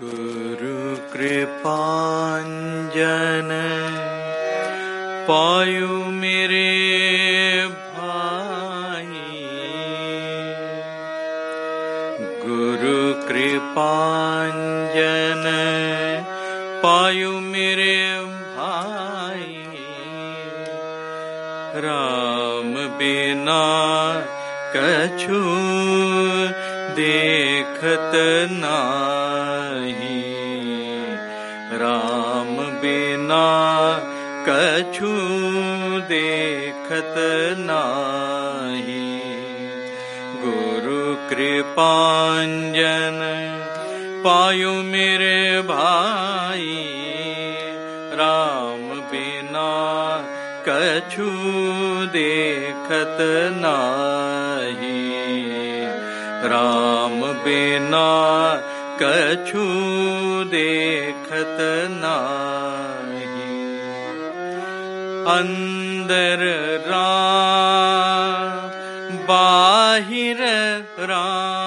गुरु पायु मेरे भाई। गुरु पायु मेरे भाई। राम बिना कछु देखत नाही देखत नाही। गुरु कृपांजन पायु मेरे भाई। राम बिना कछु देखत नाही। राम बिना कछु देखत नाही अंदर राम बाहिर राम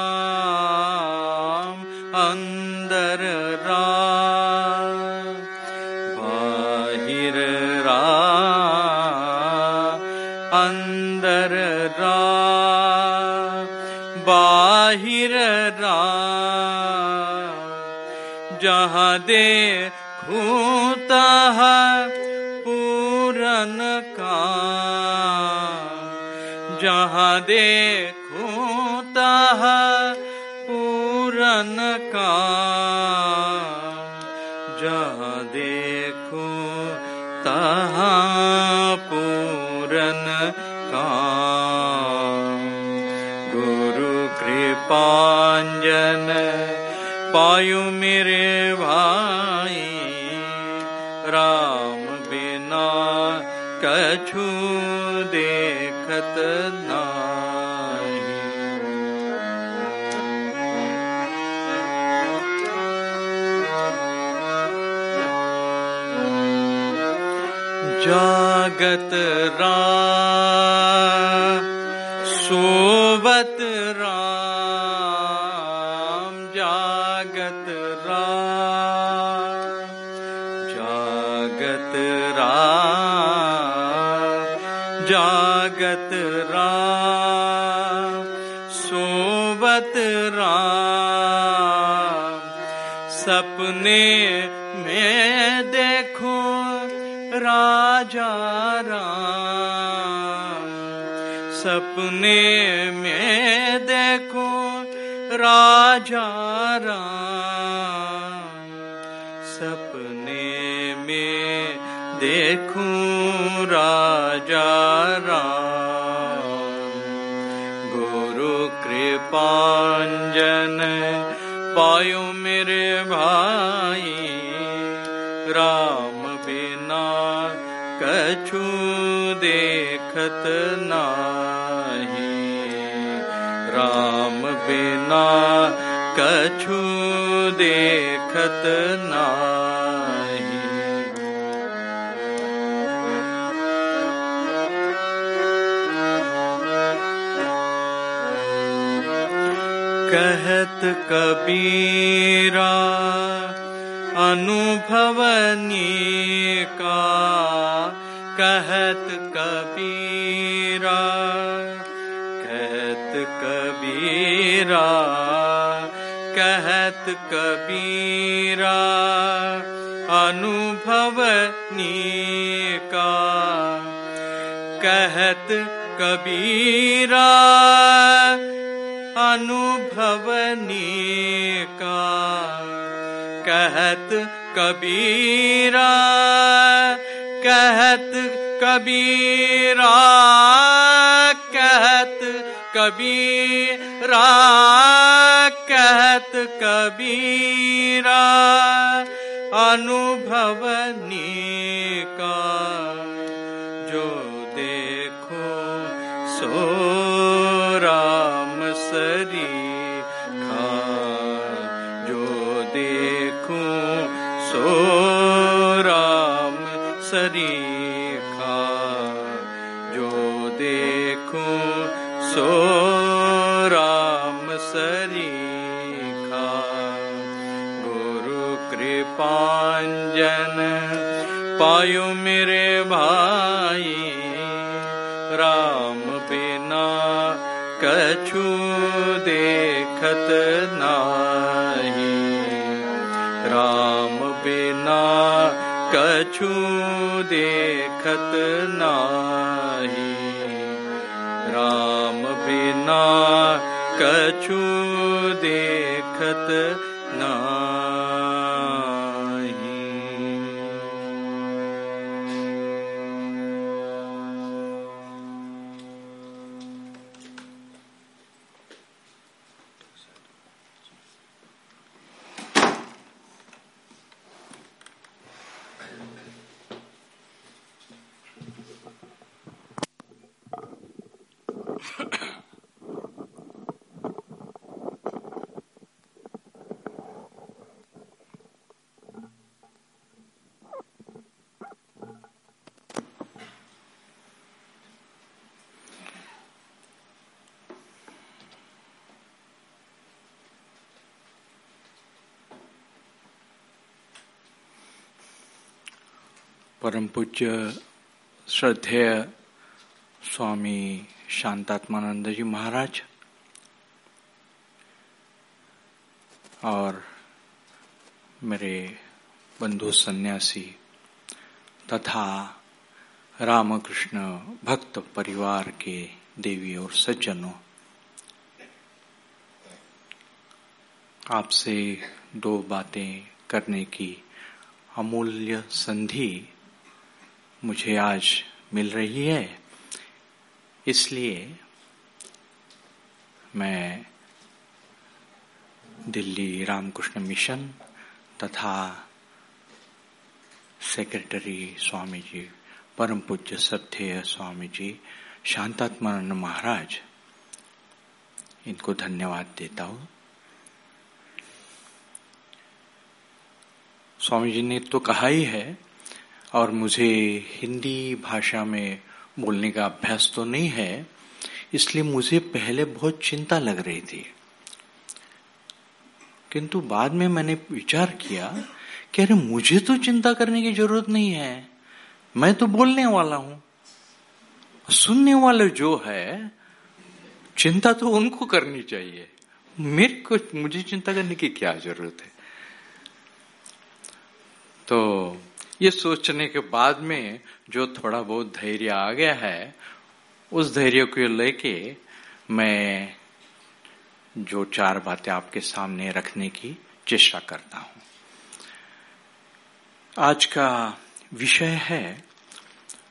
कछु देखत नाही। जागत रा सपने में देखो राजा राम। सपने में देखो राजा राम। सपने में देखो राजा राम। गुरु कृपांजन पायो कछु देखत नाही। कहत कबीरा अनुभवनी का कहत कबीरा कहत कबीरा। कहत कबीरा अनुभव का कहत कबीरा अनुभवनी का कहत कबीरा कहत कबीरा कहत कबीरा। कहत कबीरा अनुभवनी नाही। राम बिना कछु देखत नाही। राम बिना कछु देखत पूज्य श्रद्धेय स्वामी शांतात्मानंद जी महाराज और मेरे बंधु सन्यासी तथा रामकृष्ण भक्त परिवार के देवी और सज्जनों, आपसे दो बातें करने की अमूल्य संधि मुझे आज मिल रही है। इसलिए मैं दिल्ली रामकृष्ण मिशन तथा सेक्रेटरी स्वामी जी परम पूज्य सत्य स्वामी जी शांतात्मानंद महाराज, इनको धन्यवाद देता हूँ। स्वामी जी ने तो कहा ही है और मुझे हिंदी भाषा में बोलने का अभ्यास तो नहीं है, इसलिए मुझे पहले बहुत चिंता लग रही थी। किंतु बाद में मैंने विचार किया कि अरे, मुझे तो चिंता करने की ज़रूरत नहीं है। मैं तो बोलने वाला हूँ। सुनने वाले जो है, चिंता तो उनको करनी चाहिए। मेरे को, मुझे चिंता करने की क्या ज़रूरत है? तो ये सोचने के बाद में जो थोड़ा बहुत धैर्य आ गया है, उस धैर्य को लेके मैं जो चार बातें आपके सामने रखने की चेष्टा करता हूँ। आज का विषय है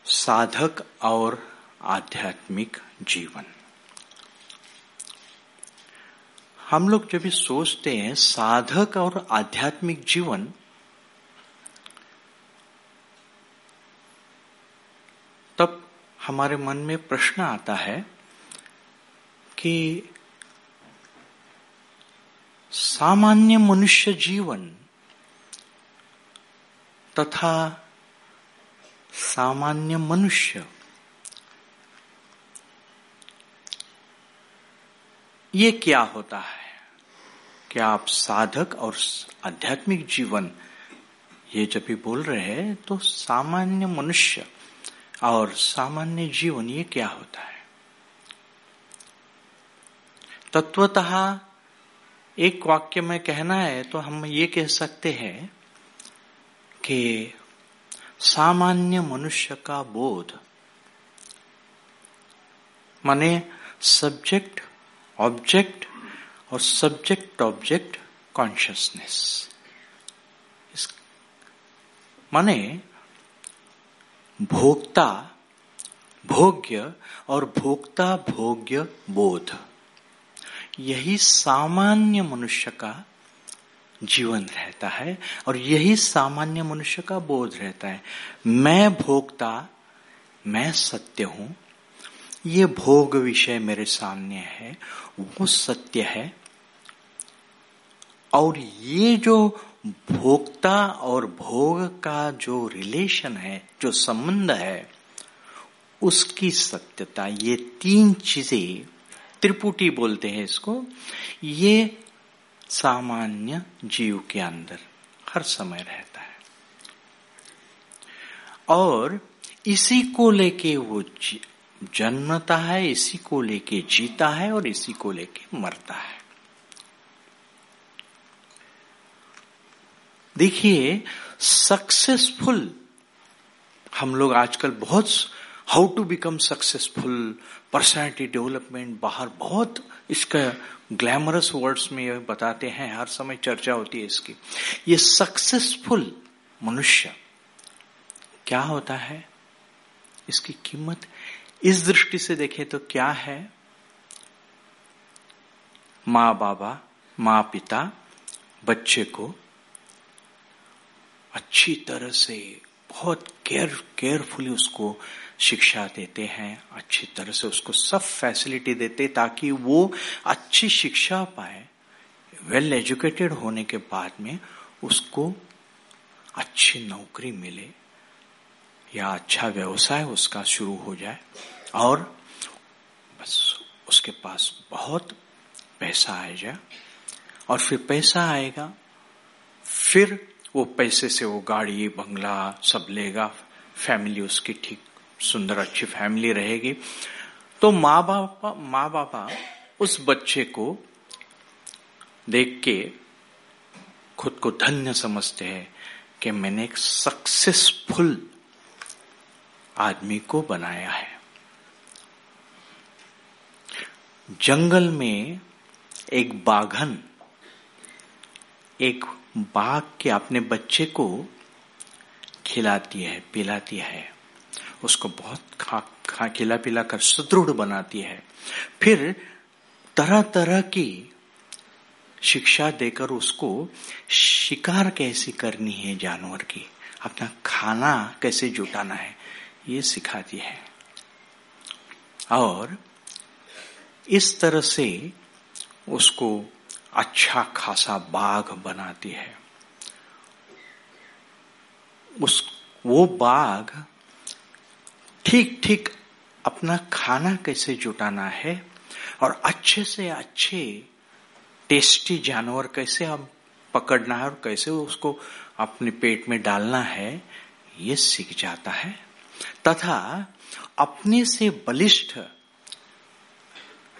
साधक और आध्यात्मिक जीवन। हम लोग जब भी सोचते हैं साधक और आध्यात्मिक जीवन तब हमारे मन में प्रश्न आता है कि सामान्य मनुष्य जीवन तथा सामान्य मनुष्य, ये क्या होता है? क्या आप साधक और आध्यात्मिक जीवन, ये जब भी बोल रहे हैं तो सामान्य मनुष्य और सामान्य जीवन ये क्या होता है? तत्वतः एक वाक्य में कहना है तो हम ये कह सकते हैं कि सामान्य मनुष्य का बोध, माने सब्जेक्ट ऑब्जेक्ट और सब्जेक्ट ऑब्जेक्ट कॉन्शियसनेस माने भोक्ता, भोग्य और भोक्ता, भोग्य बोध। यही सामान्य मनुष्य का जीवन रहता है और यही सामान्य मनुष्य का बोध रहता है। मैं भोक्ता, मैं सत्य हूँ, ये भोग विषय मेरे सामने है, वो सत्य है, और ये जो भोक्ता और भोग का जो रिलेशन है, जो संबंध है, उसकी सत्यता, ये तीन चीज़ें त्रिपुटी बोलते हैं इसको, ये सामान्य जीव के अंदर हर समय रहता है। और इसी को लेके वो जन्मता है, इसी को लेके जीता है और इसी को लेके मरता है। देखिए सक्सेसफुल हम लोग आजकल बहुत how to become successful personality development बाहर बहुत इसका ग्लैमरस वर्ड्स में ये बताते हैं, हर समय चर्चा होती है इसकी। ये सक्सेसफुल मनुष्य, क्या होता है? इसकी कीमत इस दृष्टि से देखें तो क्या है? माँ बाबा, माँ पिता, बच्चे को अच्छी तरह से, बहुत केयर, केयरफुली उसको शिक्षा देते हैं, अच्छी तरह से उसको सब फैसिलिटी देते ताकि वो अच्छी शिक्षा पाए। वेल एजुकेटेड होने के बाद में उसको अच्छी नौकरी मिले या अच्छा व्यवसाय उसका शुरू हो जाए और बस उसके पास बहुत पैसा आ जाए और फिर पैसा आएगा, फिर वो पैसे से वो गाड़ी, बंगला सब लेगा, फैमिली उसकी ठीक, सुंदर अच्छी फैमिली रहेगी। तो माँ बापा माँ बापा उस बच्चे को देख के खुद को धन्य समझते हैं कि मैंने एक सक्सेसफुल आदमी को बनाया है। जंगल में एक बाघन, एक बाघ के अपने बच्चे को खिलाती है, पिलाती है। उसको बहुत खा खा, खिला पिला कर सुदृढ़ बनाती है। फिर तरह तरह की शिक्षा देकर उसको शिकार कैसे करनी है जानवर की? अपना खाना कैसे जुटाना है, ये सिखाती है। और इस तरह से उसको अच्छा खासा बाघ बनाती है। उस, वो बाघ ठीक ठीक अपना खाना कैसे जुटाना है और अच्छे से अच्छे टेस्टी जानवर कैसे हम पकड़ना है और कैसे उसको अपने पेट में डालना है, ये सीख जाता है। तथा अपने से बलिष्ठ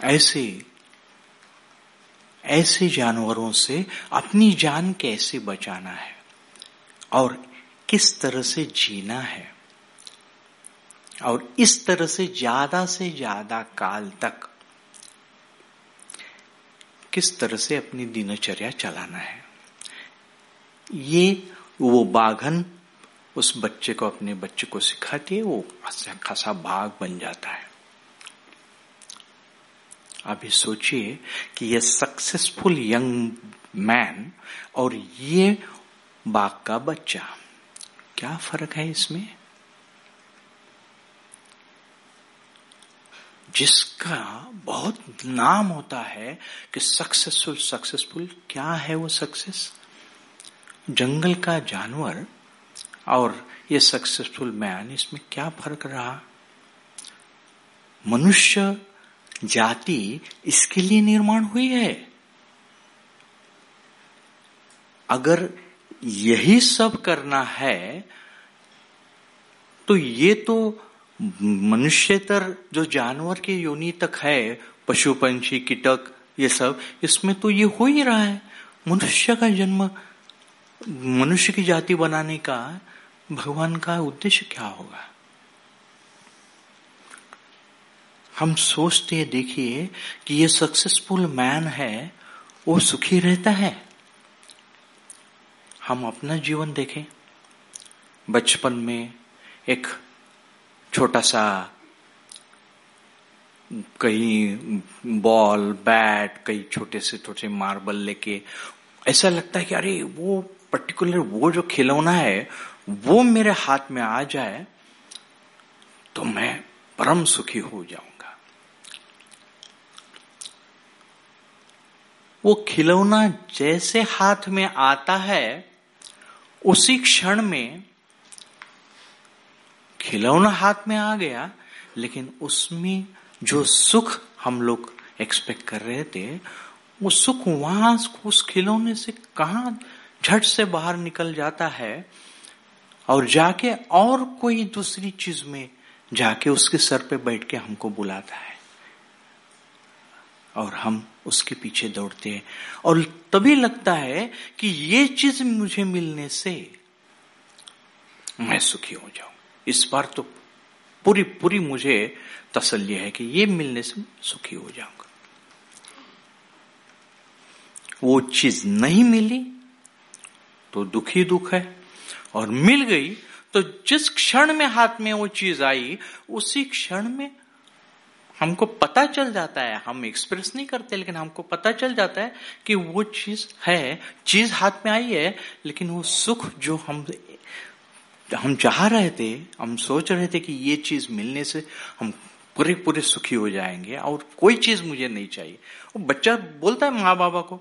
ऐसे ऐसे जानवरों से अपनी जान कैसे बचाना है? और किस तरह से जीना है? और इस तरह से ज़्यादा से ज़्यादा काल तक किस तरह से अपनी दिनचर्या चलाना है? ये वो बाघन उस बच्चे को अपने बच्चे को सिखाती है, वो खासा भाग बन जाता है। अभी सोचिए कि ये सक्सेसफुल यंग मैन और ये बाघ का बच्चा, क्या फ़र्क है इसमें? जिसका बहुत नाम होता है कि सक्सेसफुल सक्सेसफुल क्या है वो सक्सेस जंगल का जानवर और ये सक्सेसफुल मैन इसमें क्या फ़र्क रहा? मनुष्य जाति इसके लिए निर्माण हुई है। अगर यही सब करना है तो ये तो मनुष्यतर, जो जानवर के योनि तक है पशु पंछी कीटक, ये सब, इसमें तो ये हो ही रहा है। मनुष्य का जन्म, मनुष्य की जाति बनाने का, भगवान का उद्देश्य क्या होगा? हम सोचते हैं, देखिए, कि ये सक्सेसफुल मैन है, वो सुखी रहता है। हम अपना जीवन देखें। बचपन में एक छोटा सा कहीं बॉल बैट कई छोटे से छोटे मार्बल लेके, ऐसा लगता है कि अरे, वो पर्टिकुलर वो जो खिलौना है, वो मेरे हाथ में आ जाए तो मैं परम सुखी हो जाऊँगा वो खिलौना जैसे हाथ में आता है, उसी क्षण में खिलौना हाथ में आ गया, लेकिन उसमें जो सुख हम लोग एक्सपेक्ट कर रहे थे, वो सुख वहाँ उस खिलौने से कहा झट से बाहर निकल जाता है और जाके और कोई दूसरी चीज़ में जाके उसके सर पे बैठ के हमको बुलाता है। और हम उसके पीछे दौड़ते हैं। और तभी लगता है कि ये चीज़ मुझे मिलने से मैं सुखी हो जाऊँ। इस बार तो पूरी पूरी मुझे तसल्ली है कि ये मिलने से सुखी हो जाऊँगा। वो चीज़ नहीं मिली तो दुखी दुख है। और मिल गई तो जिस क्षण में हाथ में वो चीज़ आई, उसी क्षण में हमको पता चल जाता है, हम एक्सप्रेस नहीं करते, लेकिन हमको पता चल जाता है कि वो चीज़ है, चीज़ हाथ में आई है, लेकिन वो सुख जो हम हम चाह रहे थे, हम सोच रहे थे कि ये चीज़ मिलने से हम पूरे पूरे सुखी हो जाएँगे और कोई चीज़ मुझे नहीं चाहिए। वो बच्चा बोलता है माँ बाबा को,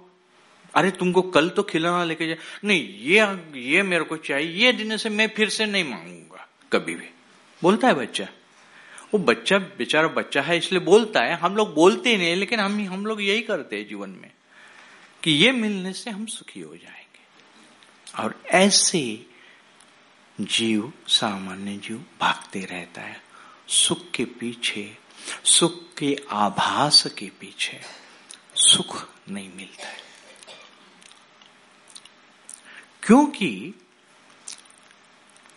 अरे तुमको कल तो खिलौना लेके जाए नहीं, ये ये मेरे को चाहिए, ये देने से मैं फिर से नहीं मांगूँगा, कभी भी। बोलता है बच्चा। वो बच्चा बेचारा बच्चा है, इसलिए बोलता है, हम लोग बोलते ही नहीं, लेकिन हम हम लोग यही करते हैं जीवन में कि ये मिलने से हम सुखी हो जाएँगे। और ऐसे जीव, सामान्य जीव भागते रहता है, सुख के पीछे, सुख के आभास के पीछे सुख नहीं मिलता है। क्योंकि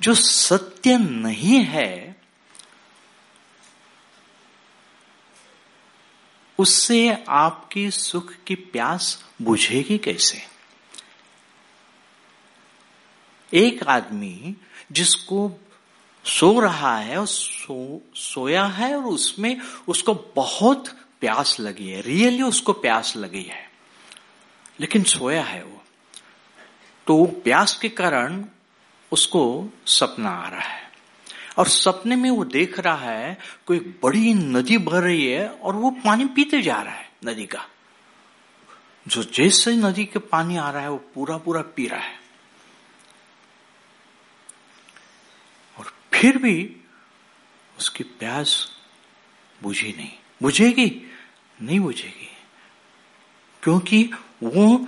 जो सत्य नहीं है उससे आपकी सुख की प्यास बुझेगी कैसे? एक आदमी जिसको सो रहा है, और सो, सोया है, और उसमें उसको बहुत प्यास लगी है, रियली उसको प्यास लगी है, लेकिन सोया है वो। तो प्यास के कारण उसको सपना आ रहा है। और सपने में वो देख रहा है, कोई बड़ी नदी बह रही है और वो पानी पीते जा रहा है नदी का। जो जैसे नदी के पानी आ रहा है, वो पूरा पूरा पी रहा है। और फिर भी उसकी प्यास बुझी नहीं। बुझेगी? नहीं बुझेगी। क्योंकि वो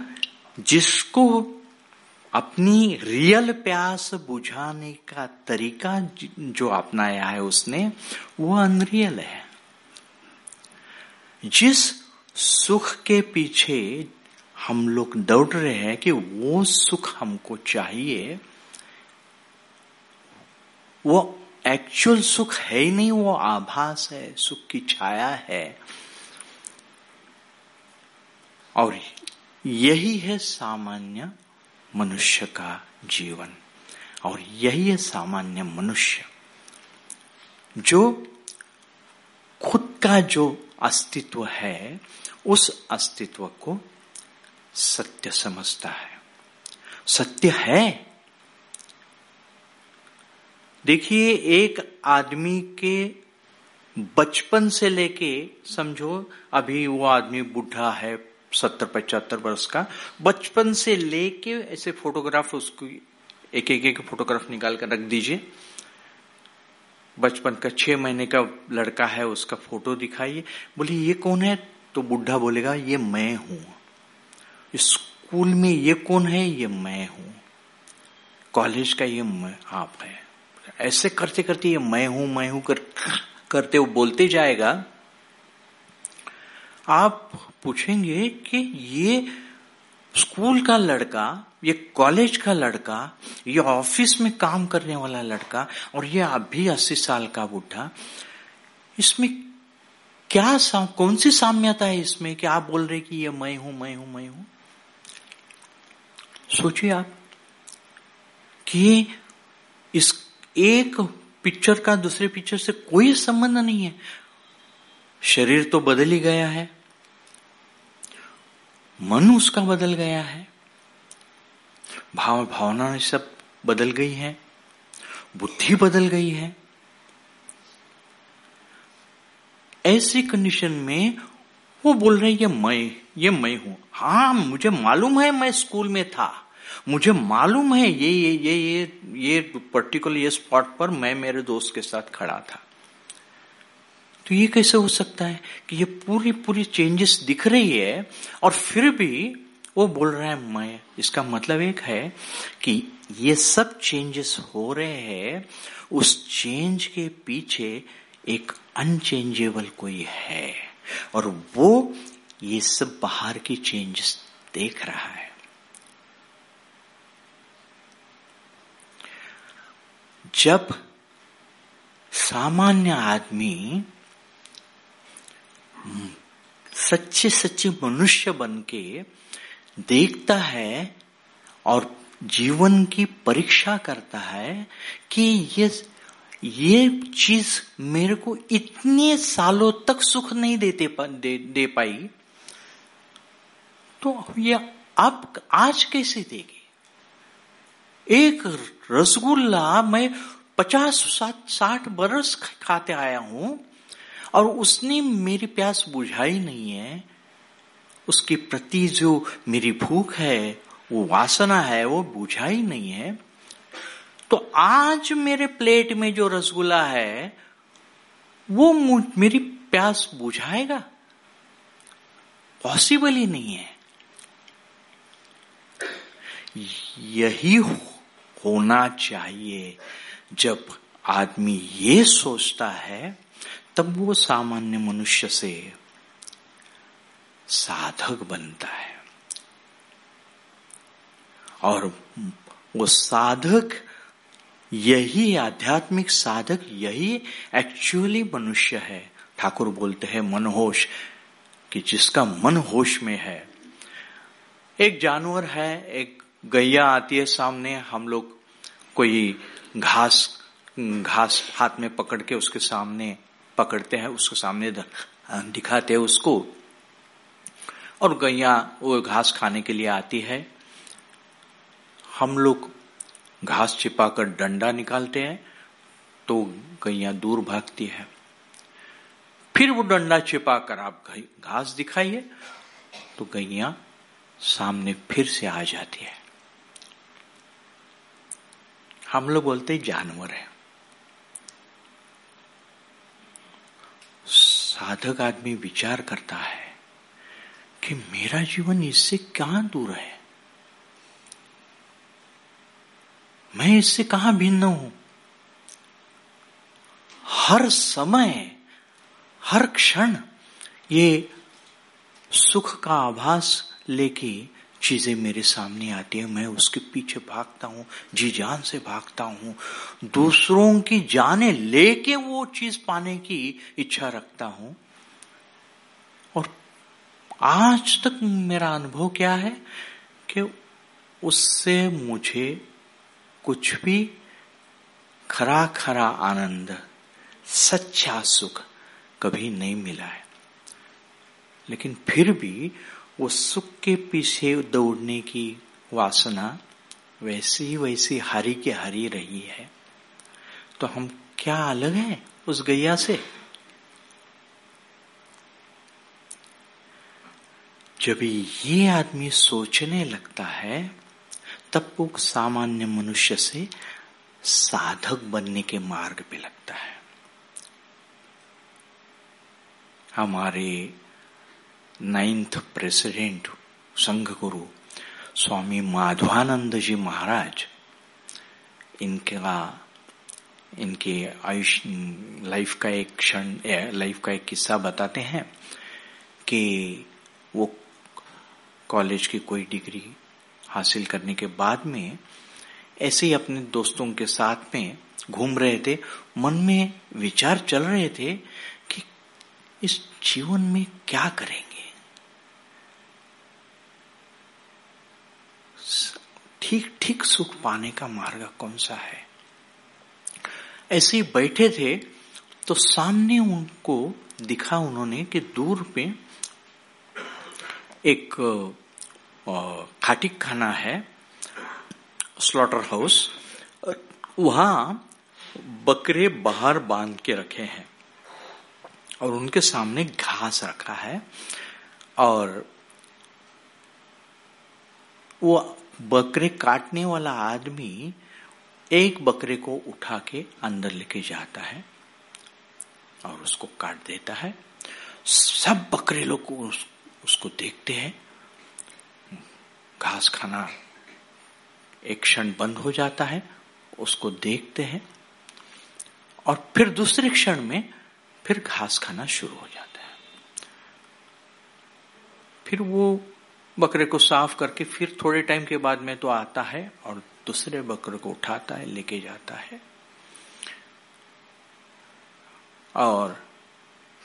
जिसको अपनी रियल प्यास बुझाने का तरीका जो अपनाया है उसने वो अनरियल है। जिस सुख के पीछे हम लोग दौड़ रहे हैं कि वो सुख हमको चाहिए, वो एक्चुअल सुख है ही नहीं, वो आभास है, सुख की छाया है। और यही है सामान्य मनुष्य का जीवन। और यही है सामान्य मनुष्य। जो खुद का जो अस्तित्व है, उस अस्तित्व को सत्य समझता है। सत्य है। देखिए, एक आदमी के बचपन से लेके, समझो, अभी वो आदमी बुढ़ा है सत्तर पचहत्तर वर्ष का बचपन से लेके ऐसे फोटोग्राफ उसको एक एक एक फोटोग्राफ निकाल कर रख दीजिए। बचपन का छह महीने का लड़का है उसका फ़ोटो दिखाइए। बोले ये कौन है? तो बुढ़ा बोलेगा ये मैं हूँ। स्कूल में ये कौन है? ये मैं हूँ। कॉलेज का ये मैं आप है। ऐसे करते करते ये मैं हूँ मैं हूँ कर, करते वो बोलते जाएगा। आप पूछेंगे कि ये स्कूल का लड़का ये कॉलेज का लड़का ये ऑफ़िस में काम करने वाला लड़का और ये भी अस्सी साल का बुढ़ा इसमें क्या सा, कौन सी साम्यता है इसमें कि आप बोल रहे कि ये मैं हूँ मैं हूँ मैं हूँ? सोचिए आप कि इस एक पिक्चर का दूसरे पिक्चर से कोई संबंध नहीं है। शरीर तो बदल ही गया है। मन उसका बदल गया है। भाव भावना सब बदल गई है। बुद्धि बदल गई है। ऐसी कंडीशन में वो बोल रहे ये मैं ये मैं हूँ। हाँ मुझे मालूम है मैं स्कूल में था। मुझे मालूम है ये ये ये ये ये पर्टिकुलर ये स्पॉट पर मैं मेरे दोस्त के साथ खड़ा था। तो ये कैसे हो सकता है कि ये पूरी पूरी चेंजेस दिख रही है और फिर भी वो बोल रहा है, मैं इसका मतलब एक है कि ये सब चेंजेस हो रहे हैं। उस चेंज के पीछे एक अनचेंजेबल कोई है और वो ये सब बाहर की चेंजेस देख रहा है। जब सामान्य आदमी सच्चे सच्चे मनुष्य बन के देखता है और जीवन की परीक्षा करता है कि ये ये चीज़ मेरे को इतने सालों तक सुख नहीं देते दे, दे पाई। तो ये आप आज कैसे देगी? एक रसगुल्ला मैं पचास साठ साठ बरस खाते आया हूँ। और उसने मेरी प्यास बुझाई नहीं है। उसके प्रति जो मेरी भूख है, वो वासना है, वो बुझाई नहीं है। तो आज मेरे प्लेट में जो रसगुल्ला है, वो मेरी प्यास बुझाएगा? पॉसिबल ही नहीं है। यही होना चाहिए। जब आदमी ये सोचता है तब वो सामान्य मनुष्य से साधक बनता है। और वो साधक, यही आध्यात्मिक साधक, यही एक्चुअली मनुष्य है। ठाकुर बोलते हैं, मनहोश, कि जिसका मन होश में है। एक जानवर है, एक गैया आती है सामने, हम लोग कोई घास घास हाथ में पकड़ के उसके सामने पकड़ते हैं, उसके सामने दिखाते हैं उसको। और गैया, वो घास खाने के लिए आती है। हम लोग घास छिपाकर डंडा निकालते हैं तो गैया दूर भागती है। फिर वो डंडा छिपाकर आप घास दिखाइए तो गैया सामने फिर से आ जाती है। हम लोग बोलते जानवर है। साधक आदमी विचार करता है कि मेरा जीवन इससे क्या दूर है? मैं इससे कहाँ भिन्न हूँ? हर समय, हर क्षण ये सुख का आभास लेके चीज़ें मेरे सामने आती है, मैं उसके पीछे भागता हूँ, जी जान से भागता हूँ। दूसरों की जाने लेके वो चीज़ पाने की इच्छा रखता हूँ। और आज तक मेरा अनुभव क्या है कि उससे मुझे कुछ भी खरा खरा आनंद, सच्चा सुख कभी नहीं मिला है। लेकिन फिर भी वो सुख के पीछे दौड़ने की वासना वैसी वैसी हरी के हरी रही है। तो हम क्या अलग हैं उस गैया से? जब ये आदमी सोचने लगता है, तब वो सामान्य मनुष्य से साधक बनने के मार्ग पे लगता है। हमारे नाइन्थ प्रेसिडेंट संघ गुरु स्वामी माधवानंद जी महाराज इनका इनके आयुष लाइफ का एक क्षण लाइफ का एक किस्सा बताते हैं कि वो कॉलेज की कोई डिग्री हासिल करने के बाद में ऐसे ही अपने दोस्तों के साथ में घूम रहे थे, मन में विचार चल रहे थे कि इस जीवन में क्या करेंगे। ठीक ठीक सुख पाने का मार्ग कौन सा है? ऐसे ही बैठे थे तो सामने उनको दिखा उन्होंने कि दूर पे एक खाटिक खाना है स्लॉटर हाउस वहाँ बकरे बाहर बाँध के रखे हैं और उनके सामने घास रखा है और वो बकरे काटने वाला आदमी एक बकरे को उठा के अंदर लेके जाता है और उसको काट देता है। सब बकरे लोग उस, उसको देखते हैं। घास खाना एक क्षण बंद हो जाता है उसको देखते हैं और फिर दूसरे क्षण में फिर घास खाना शुरू हो जाता है। फिर वो बकरे को साफ़ करके फिर थोड़े टाइम के बाद में तो आता है और दूसरे बकरे को उठाता है, लेके जाता है। और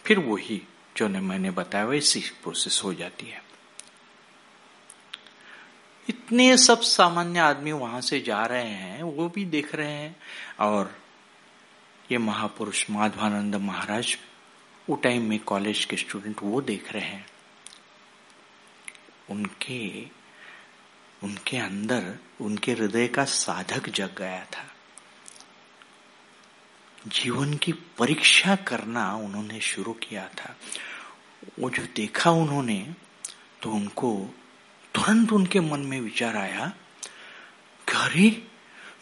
फिर वही जो ने मैंने बताया, वैसी प्रोसेस हो जाती है। इतने सब सामान्य आदमी वहाँ से जा रहे हैं, वो भी देख रहे हैं। और ये महापुरुष माधवानंद महाराज वो टाइम में कॉलेज के स्टूडेंट वो देख रहे हैं। उनके उनके अंदर, उनके हृदय का साधक जग गया था। जीवन की परीक्षा करना उन्होंने शुरू किया था। वो जो देखा उन्होंने तो उनको तुरंत उनके मन में विचार आया, अरे,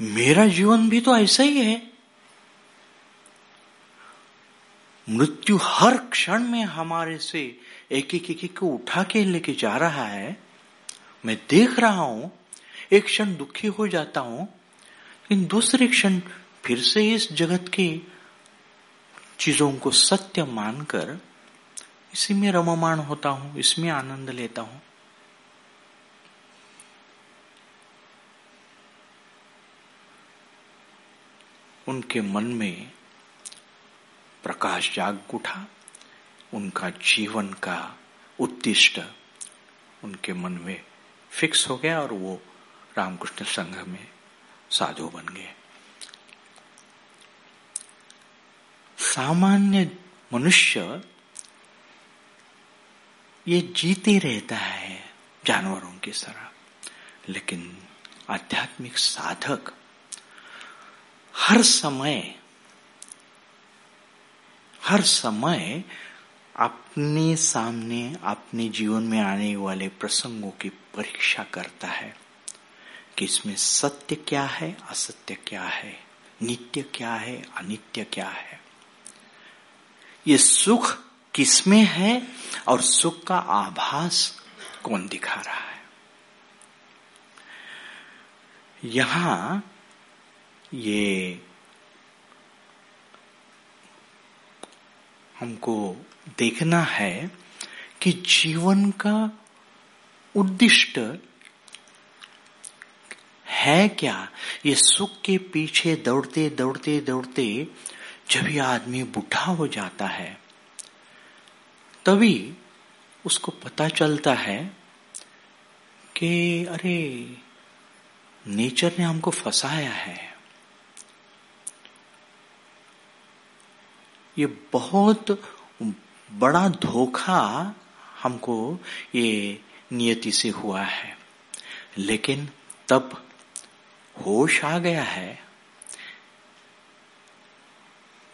मेरा जीवन भी तो ऐसा ही है। मृत्यु हर क्षण में हमारे से एक एक एक, को उठा के लेके जा रहा है। मैं देख रहा हूँ एक क्षण दुखी हो जाता हूँ लेकिन दूसरे क्षण फिर से इस जगत के चीज़ों को सत्य मानकर इसी में रममाण होता हूँ इसमें आनंद लेता हूँ। उनके मन में प्रकाश जाग उठा। उनका जीवन का उद्दिष्ट उनके मन में फिक्स हो गया और वो रामकृष्ण संघ में साधु बन गए। सामान्य मनुष्य ये जीते रहता है जानवरों की तरह, लेकिन आध्यात्मिक साधक हर समय हर समय अपने सामने, अपने जीवन में आने वाले प्रसंगों की परीक्षा करता है कि इसमें सत्य क्या है, असत्य क्या है, नित्य क्या है, अनित्य क्या है। ये सुख किसमें है और सुख का आभास कौन दिखा रहा है? यहाँ ये हमको देखना है कि जीवन का उद्दिष्ट है क्या? ये सुख के पीछे दौड़ते दौड़ते दौड़ते जब ये आदमी बुढ़ा हो जाता है, तभी उसको पता चलता है कि अरे, नेचर ने हमको फंसाया है। ये बहुत बड़ा धोखा हमको ये नियति से हुआ है। लेकिन तब होश आ गया है,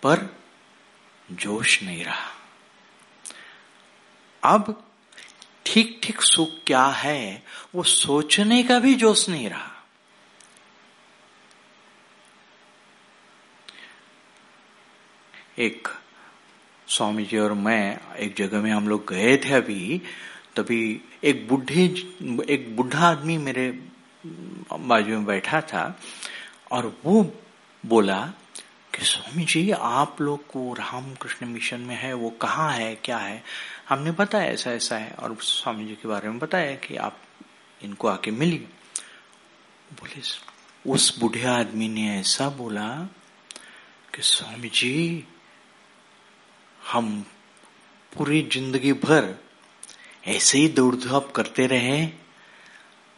पर जोश नहीं रहा। अब ठीक ठीक सुख क्या है, वो सोचने का भी जोश नहीं रहा। एक स्वामी जी और मैं एक जगह में हम लोग गए थे अभी, तभी एक बुढ़े, एक बुढ़ा आदमी मेरे बाजू में बैठा था और वो बोला कि स्वामी जी, आप लोग को रामकृष्ण मिशन में है, वो कहाँ है, क्या है? हमने बताया ऐसा ऐसा है। और स्वामी जी के बारे में बताया कि आप इनको आके मिलिए बोले, उस बूढ़े आदमी ने ऐसा बोला कि स्वामी जी हम पूरी ज़िंदगी भर ऐसे ही दौड़ धूप करते रहे,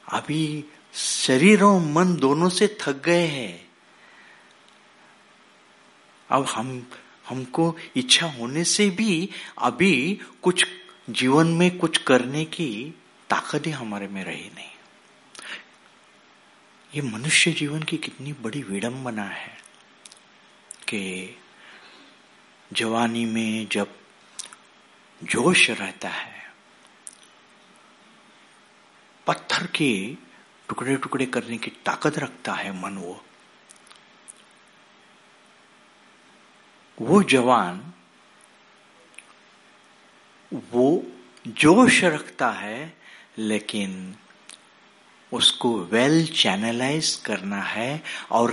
अभी शरीर और मन दोनों से थक गए हैं। अब हम, हमको इच्छा होने से भी अभी कुछ जीवन में कुछ करने की ताकत ही हमारे में रही नहीं। ये मनुष्य जीवन की कितनी बड़ी विडंबना है कि जवानी में जब जोश रहता है, पत्थर के टुकड़े टुकड़े करने की ताकत रखता है मन वो। वो जवान वो जोश रखता है, लेकिन उसको वेल चैनलाइज करना है और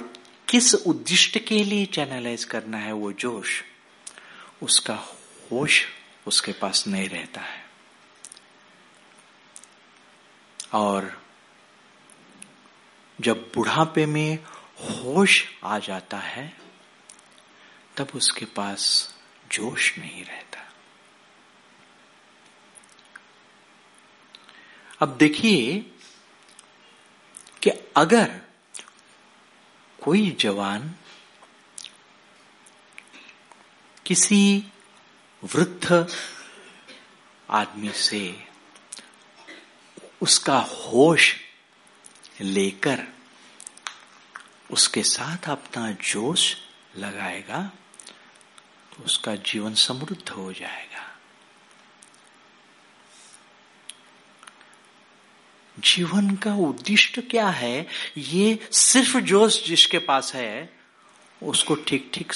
किस उद्दिष्ट के लिए चैनलाइज करना है वो जोश? उसका होश उसके पास नहीं रहता है। और जब बुढ़ापे में होश आ जाता है, तब उसके पास जोश नहीं रहता। अब देखिए कि अगर कोई जवान किसी वृद्ध आदमी से उसका होश लेकर उसके साथ अपना जोश लगाएगा तो उसका जीवन समृद्ध हो जाएगा। जीवन का उद्दिष्ट क्या है? ये सिर्फ़ जोश जिसके पास है, उसको ठीक ठीक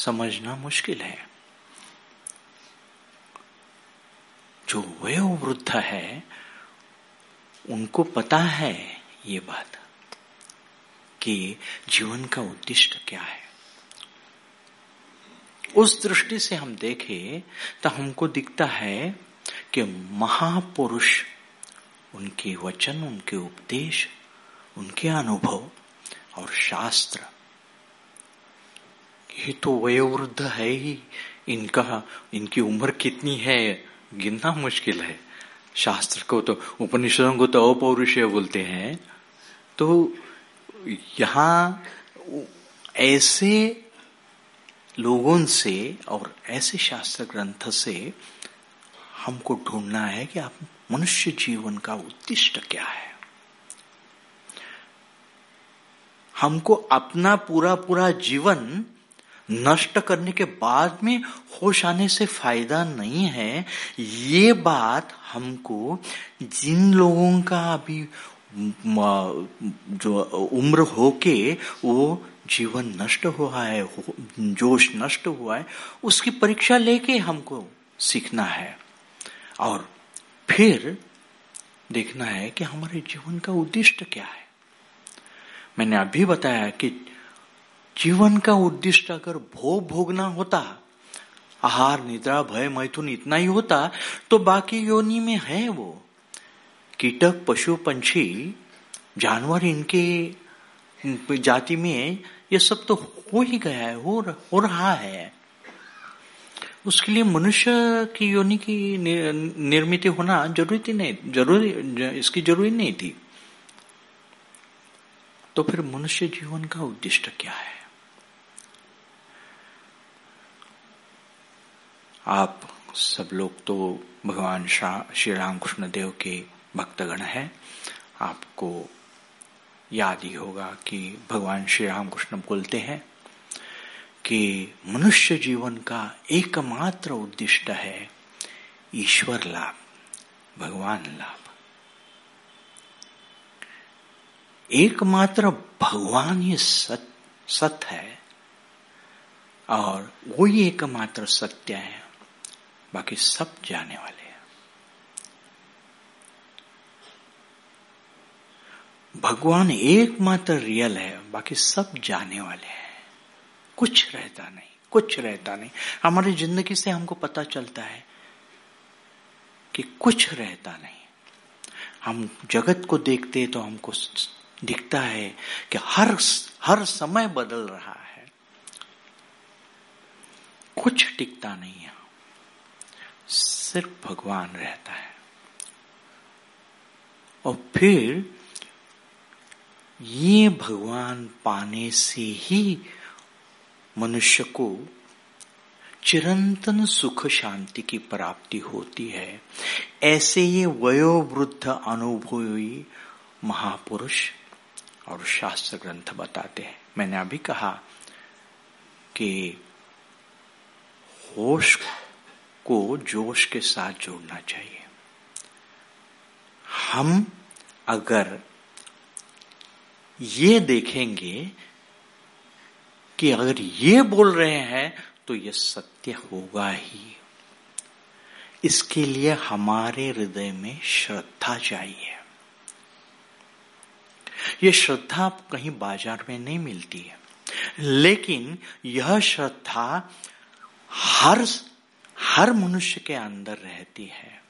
समझना मुश्किल है। जो वयोवृद्ध है, उनको पता है ये बात कि जीवन का उद्दिष्ट क्या है। उस दृष्टि से हम देखें तो हमको दिखता है कि महापुरुष, उनके वचन, उनके उपदेश, उनके अनुभव और शास्त्र ये तो वयोवृद्ध है ही। इनका, इनकी उम्र कितनी है? गिनना मुश्किल है। शास्त्र को तो उपनिषदों को तो अपौरुषीय बोलते हैं। तो यहाँ ऐसे लोगों से और ऐसे शास्त्र ग्रंथ से हमको ढूंढना है कि आप मनुष्य जीवन का उद्दिष्ट क्या है। हमको अपना पूरा पूरा जीवन नष्ट करने के बाद में होश आने से फ़ायदा नहीं है। ये बात हमको जिन लोगों का अभी जो उम्र होके वो जीवन नष्ट हुआ है, जोश नष्ट हुआ है, उसकी परीक्षा लेके हमको सीखना है। और फिर देखना है कि हमारे जीवन का उद्दिष्ट क्या है। मैंने अभी बताया कि जीवन का उद्दिष्ट अगर भोग भोगना होता आहार निद्रा भय मैथुन इतना ही होता तो बाकी योनि में है वो। कीटक पशु पंछी जानवर इनके जाति में ये सब तो हो ही गया है हो, हो रहा है। उसके लिए मनुष्य की योनि की निर्मित होना ज़रूरी थी नहीं ज़रूरी इसकी ज़रूरी नहीं थी। तो फिर मनुष्य जीवन का उद्दिष्ट क्या है? आप सब लोग तो भगवान श्री रामकृष्ण देव के भक्तगण हैं। आपको याद ही होगा कि भगवान श्री रामकृष्ण बोलते हैं कि मनुष्य जीवन का एकमात्र उद्दिष्ट है ईश्वर लाभ, भगवान लाभ। एकमात्र भगवान ही सत सत है और वो ही एकमात्र सत्य है। बाकी सब जाने वाले हैं। भगवान एकमात्र रियल है, बाकी सब जाने वाले हैं। कुछ रहता नहीं, कुछ रहता नहीं। हमारी ज़िंदगी से हमको पता चलता है कि कुछ रहता नहीं। हम जगत को देखते तो हमको दिखता है कि हर हर समय बदल रहा है। कुछ टिकता नहीं है। सिर्फ़ भगवान रहता है। और फिर ये भगवान पाने से ही मनुष्य को चिरंतन सुख शांति की प्राप्ति होती है। ऐसे ये वयोवृद्ध अनुभवी महापुरुष और शास्त्र ग्रंथ बताते हैं। मैंने अभी कहा कि होश को जोश के साथ जोड़ना चाहिए। हम अगर ये देखेंगे कि अगर ये बोल रहे हैं तो ये सत्य होगा ही। इसके लिए हमारे हृदय में श्रद्धा चाहिए। ये श्रद्धा कहीं बाज़ार में नहीं मिलती है। लेकिन यह श्रद्धा हर हर मनुष्य के अंदर रहती है।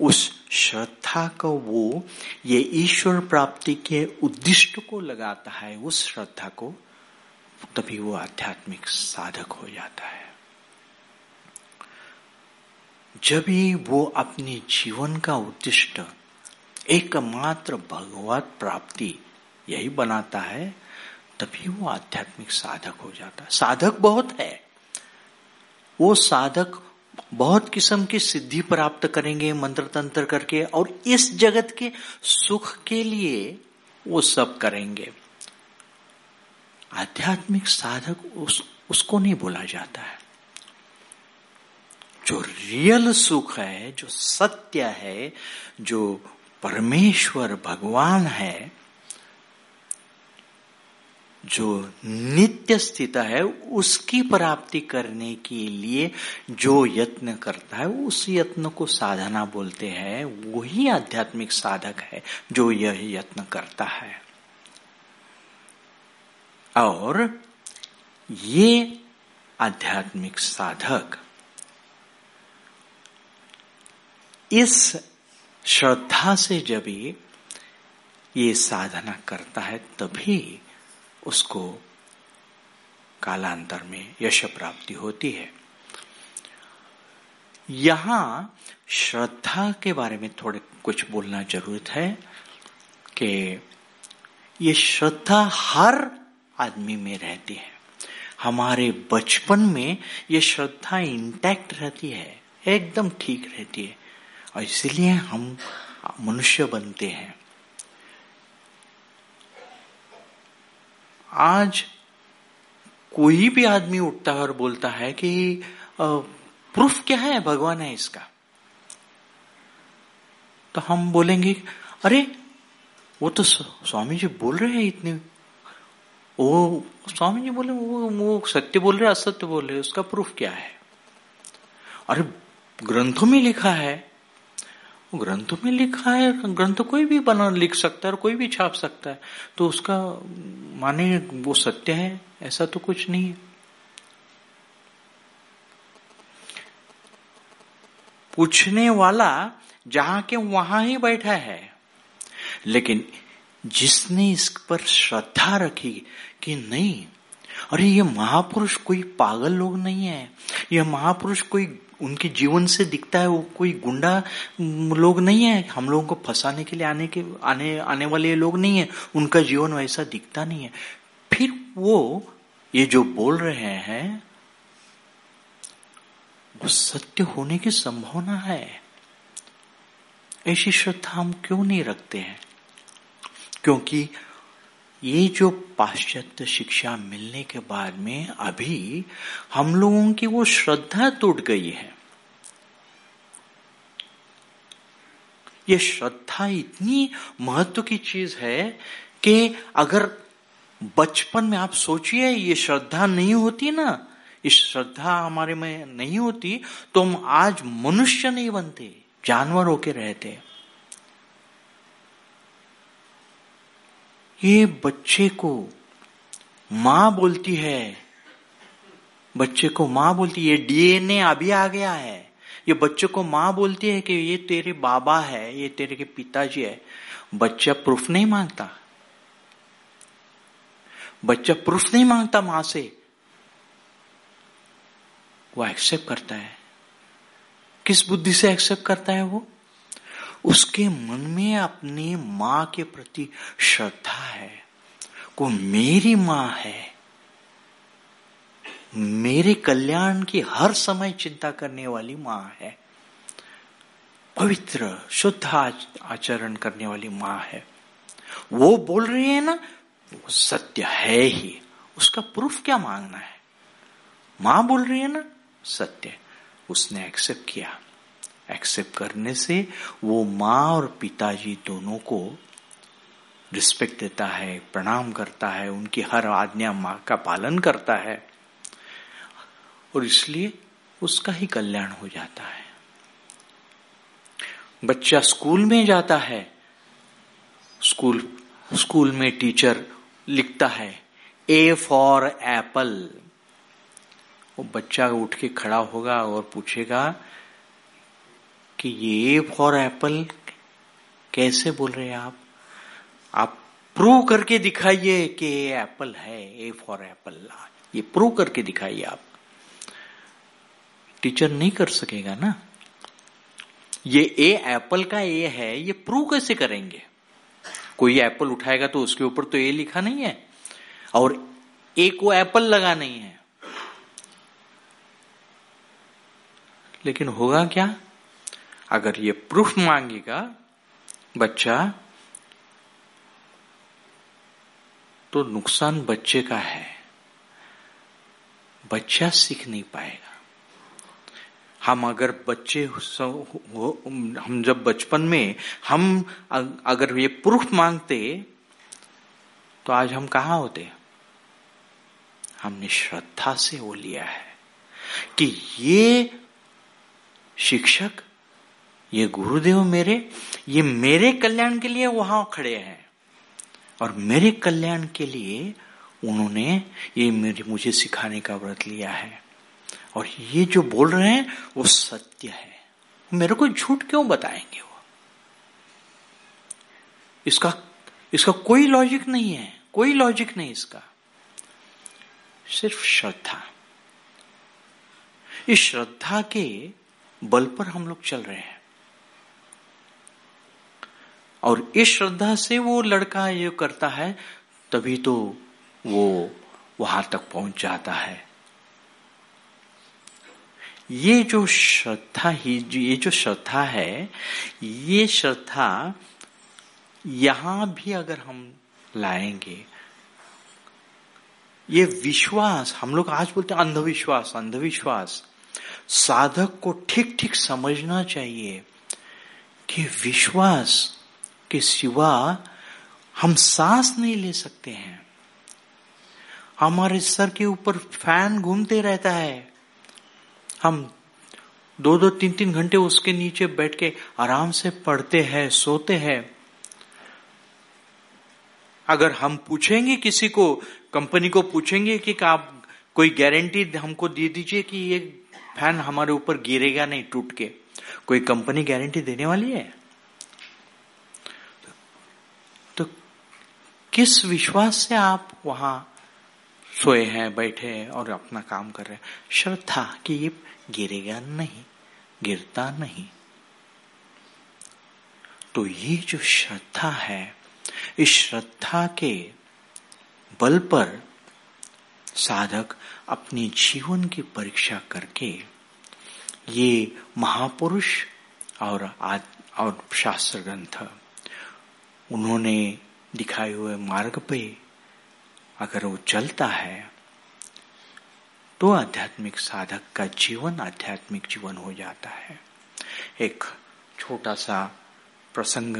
उस श्रद्धा को वो, ये ईश्वर प्राप्ति के उद्दिष्ट को लगाता है, उस श्रद्धा को तभी वो आध्यात्मिक साधक हो जाता है। जब भी वो अपने जीवन का उद्दिष्ट, एकमात्र भगवत प्राप्ति यही बनाता है, तभी वो आध्यात्मिक साधक हो जाता है। साधक बहुत है। वो साधक बहुत किस्म की सिद्धि प्राप्त करेंगे मंत्र तंत्र करके, और इस जगत के सुख के लिए वो सब करेंगे। आध्यात्मिक साधक उस, उसको नहीं बोला जाता है। जो रियल सुख है, जो सत्य है, जो परमेश्वर भगवान है जो नित्य स्थित है, उसकी प्राप्ति करने के लिए जो यत्न करता है, उस यत्न को साधना बोलते हैं। वही आध्यात्मिक साधक है जो यह यत्न करता है। और ये आध्यात्मिक साधक इस श्रद्धा से जब ये साधना करता है, तभी उसको कालांतर में यश प्राप्ति होती है। यहाँ श्रद्धा के बारे में थोड़े कुछ बोलना ज़रूरत है कि ये श्रद्धा हर आदमी में रहती है। हमारे बचपन में ये श्रद्धा इंटैक्ट रहती है, एकदम ठीक रहती है। और इसलिए हम मनुष्य बनते हैं। आज कोई भी आदमी उठता है और बोलता है कि प्रूफ क्या है? भगवान है इसका। तो हम बोलेंगे, अरे, वो तो स्वामी जी बोल रहे हैं इतने। वो स्वामी जी बोले, वो वो सत्य बोल रहे असत्य बोल रहे उसका प्रूफ क्या है? अरे, ग्रंथों में लिखा है ग्रंथ में लिखा है, ग्रंथ कोई भी बना, लिख सकता है और कोई भी छाप सकता है। तो उसका माने वो सत्य है, ऐसा तो कुछ नहीं है। पूछने वाला जहाँ के वहाँ ही बैठा है, लेकिन जिसने इस पर श्रद्धा रखी कि नहीं, अरे ये महापुरुष कोई पागल लोग नहीं है यह महापुरुष कोई उनके जीवन से दिखता है वो कोई गुंडा लोग नहीं है। हम लोगों को फंसाने के लिए आने के, आने आने वाले लोग नहीं है। उनका जीवन वैसा दिखता नहीं है। फिर वो, ये जो बोल रहे हैं, वो सत्य होने की संभावना है। ऐसी श्रद्धा हम क्यों नहीं रखते हैं? क्योंकि ये जो पाश्चात्य शिक्षा मिलने के बाद में अभी हम लोगों की वो श्रद्धा टूट गई है। ये श्रद्धा इतनी महत्व की चीज़ है कि अगर बचपन में आप सोचिए, ये श्रद्धा नहीं होती ना, इस श्रद्धा हमारे में नहीं होती तो हम आज मनुष्य नहीं बनते, जानवर होके रहते ये बच्चे को माँ बोलती है। बच्चे को माँ बोलती है डीएनए अभी आ गया है। ये बच्चे को माँ बोलती है कि ये तेरे बाबा है, ये तेरे के पिताजी है। बच्चा प्रूफ नहीं माँगता। बच्चा प्रूफ नहीं माँगता माँ से। वो एक्सेप्ट करता है। किस बुद्धि से एक्सेप्ट करता है वो? उसके मन में अपनी माँ के प्रति श्रद्धा है। को मेरी माँ है। मेरे कल्याण की हर समय चिंता करने वाली माँ है। पवित्र, शुद्ध आचरण करने वाली माँ है। वो बोल रही है ना, वो सत्य है ही। उसका प्रूफ क्या मांगना है? माँ बोल रही है ना, सत्य। उसने एक्सेप्ट किया। एक्सेप्ट करने से वो माँ और पिताजी दोनों को रिस्पेक्ट देता है, प्रणाम करता है, उनकी हर आज्ञा माँ का पालन करता है। और इसलिए उसका ही कल्याण हो जाता है। बच्चा स्कूल में जाता है, स्कूल स्कूल में टीचर लिखता है, ए फॉर एप्पल। वो बच्चा उठ के खड़ा होगा और पूछेगा कि ये फॉर एप्पल कैसे बोल रहे हैं आप? आप प्रूव करके दिखाइए कि एप्पल है ए फॉर एप्पल। ये प्रूव करके दिखाइए आप। टीचर नहीं कर सकेगा ना? ये ए एप्पल का ए है, ये प्रूव कैसे करेंगे? कोई एप्पल उठाएगा तो उसके ऊपर तो ए लिखा नहीं है, और ए को एप्पल लगा नहीं है। लेकिन होगा क्या? अगर ये प्रूफ मांगेगा, बच्चा तो नुकसान बच्चे का है। बच्चा सीख नहीं पाएगा। हम अगर बच्चे हम जब बचपन में हम अगर ये प्रूफ मांगते तो आज हम कहा होते? हमने श्रद्धा से वो लिया है कि ये शिक्षक ये गुरुदेव मेरे, ये मेरे कल्याण के लिए वहाँ खड़े हैं। और मेरे कल्याण के लिए उन्होंने ये मेरे, मुझे सिखाने का व्रत लिया है। और ये जो बोल रहे हैं, वो सत्य है। मेरे को झूठ क्यों बताएँगे वो? इसका इसका कोई लॉजिक नहीं है। कोई लॉजिक नहीं इसका। सिर्फ़ श्रद्धा। इस श्रद्धा के बल पर हम लोग चल रहे हैं। और इस श्रद्धा से वो लड़का ये करता है, तभी तो वो वहाँ तक पहुँच जाता है। ये जो श्रद्धा ही, ये जो श्रद्धा है, ये श्रद्धा यहाँ भी अगर हम लाएँगे, ये विश्वास, हम लोग आज बोलते हैं अंधविश्वास अंधविश्वास। साधक को ठीक ठीक समझना चाहिए कि विश्वास के सिवा हम सांस नहीं ले सकते हैं। हमारे सर के ऊपर फ़ैन घूमते रहता है। हम दो दो तीन तीन घंटे उसके नीचे बैठ के आराम से पढ़ते हैं, सोते हैं। अगर हम पूछेंगे किसी को, कंपनी को पूछेंगे कि आप कोई गारंटी हमको दे दीजिए कि ये फ़ैन हमारे ऊपर गिरेगा नहीं, टूट के। कोई कंपनी गारंटी देने वाली है? किस विश्वास से आप वहाँ सोए हैं बैठे हैं और अपना काम कर रहे हैं? श्रद्धा कि ये गिरेगा नहीं गिरता नहीं। तो ये जो श्रद्धा है इस श्रद्धा के बल पर साधक अपने जीवन की परीक्षा करके ये महापुरुष और आद, और शास्त्र ग्रंथ उन्होंने दिखाए हुए मार्ग पे अगर वो चलता है तो आध्यात्मिक साधक का जीवन आध्यात्मिक जीवन हो जाता है। एक छोटा सा प्रसंग,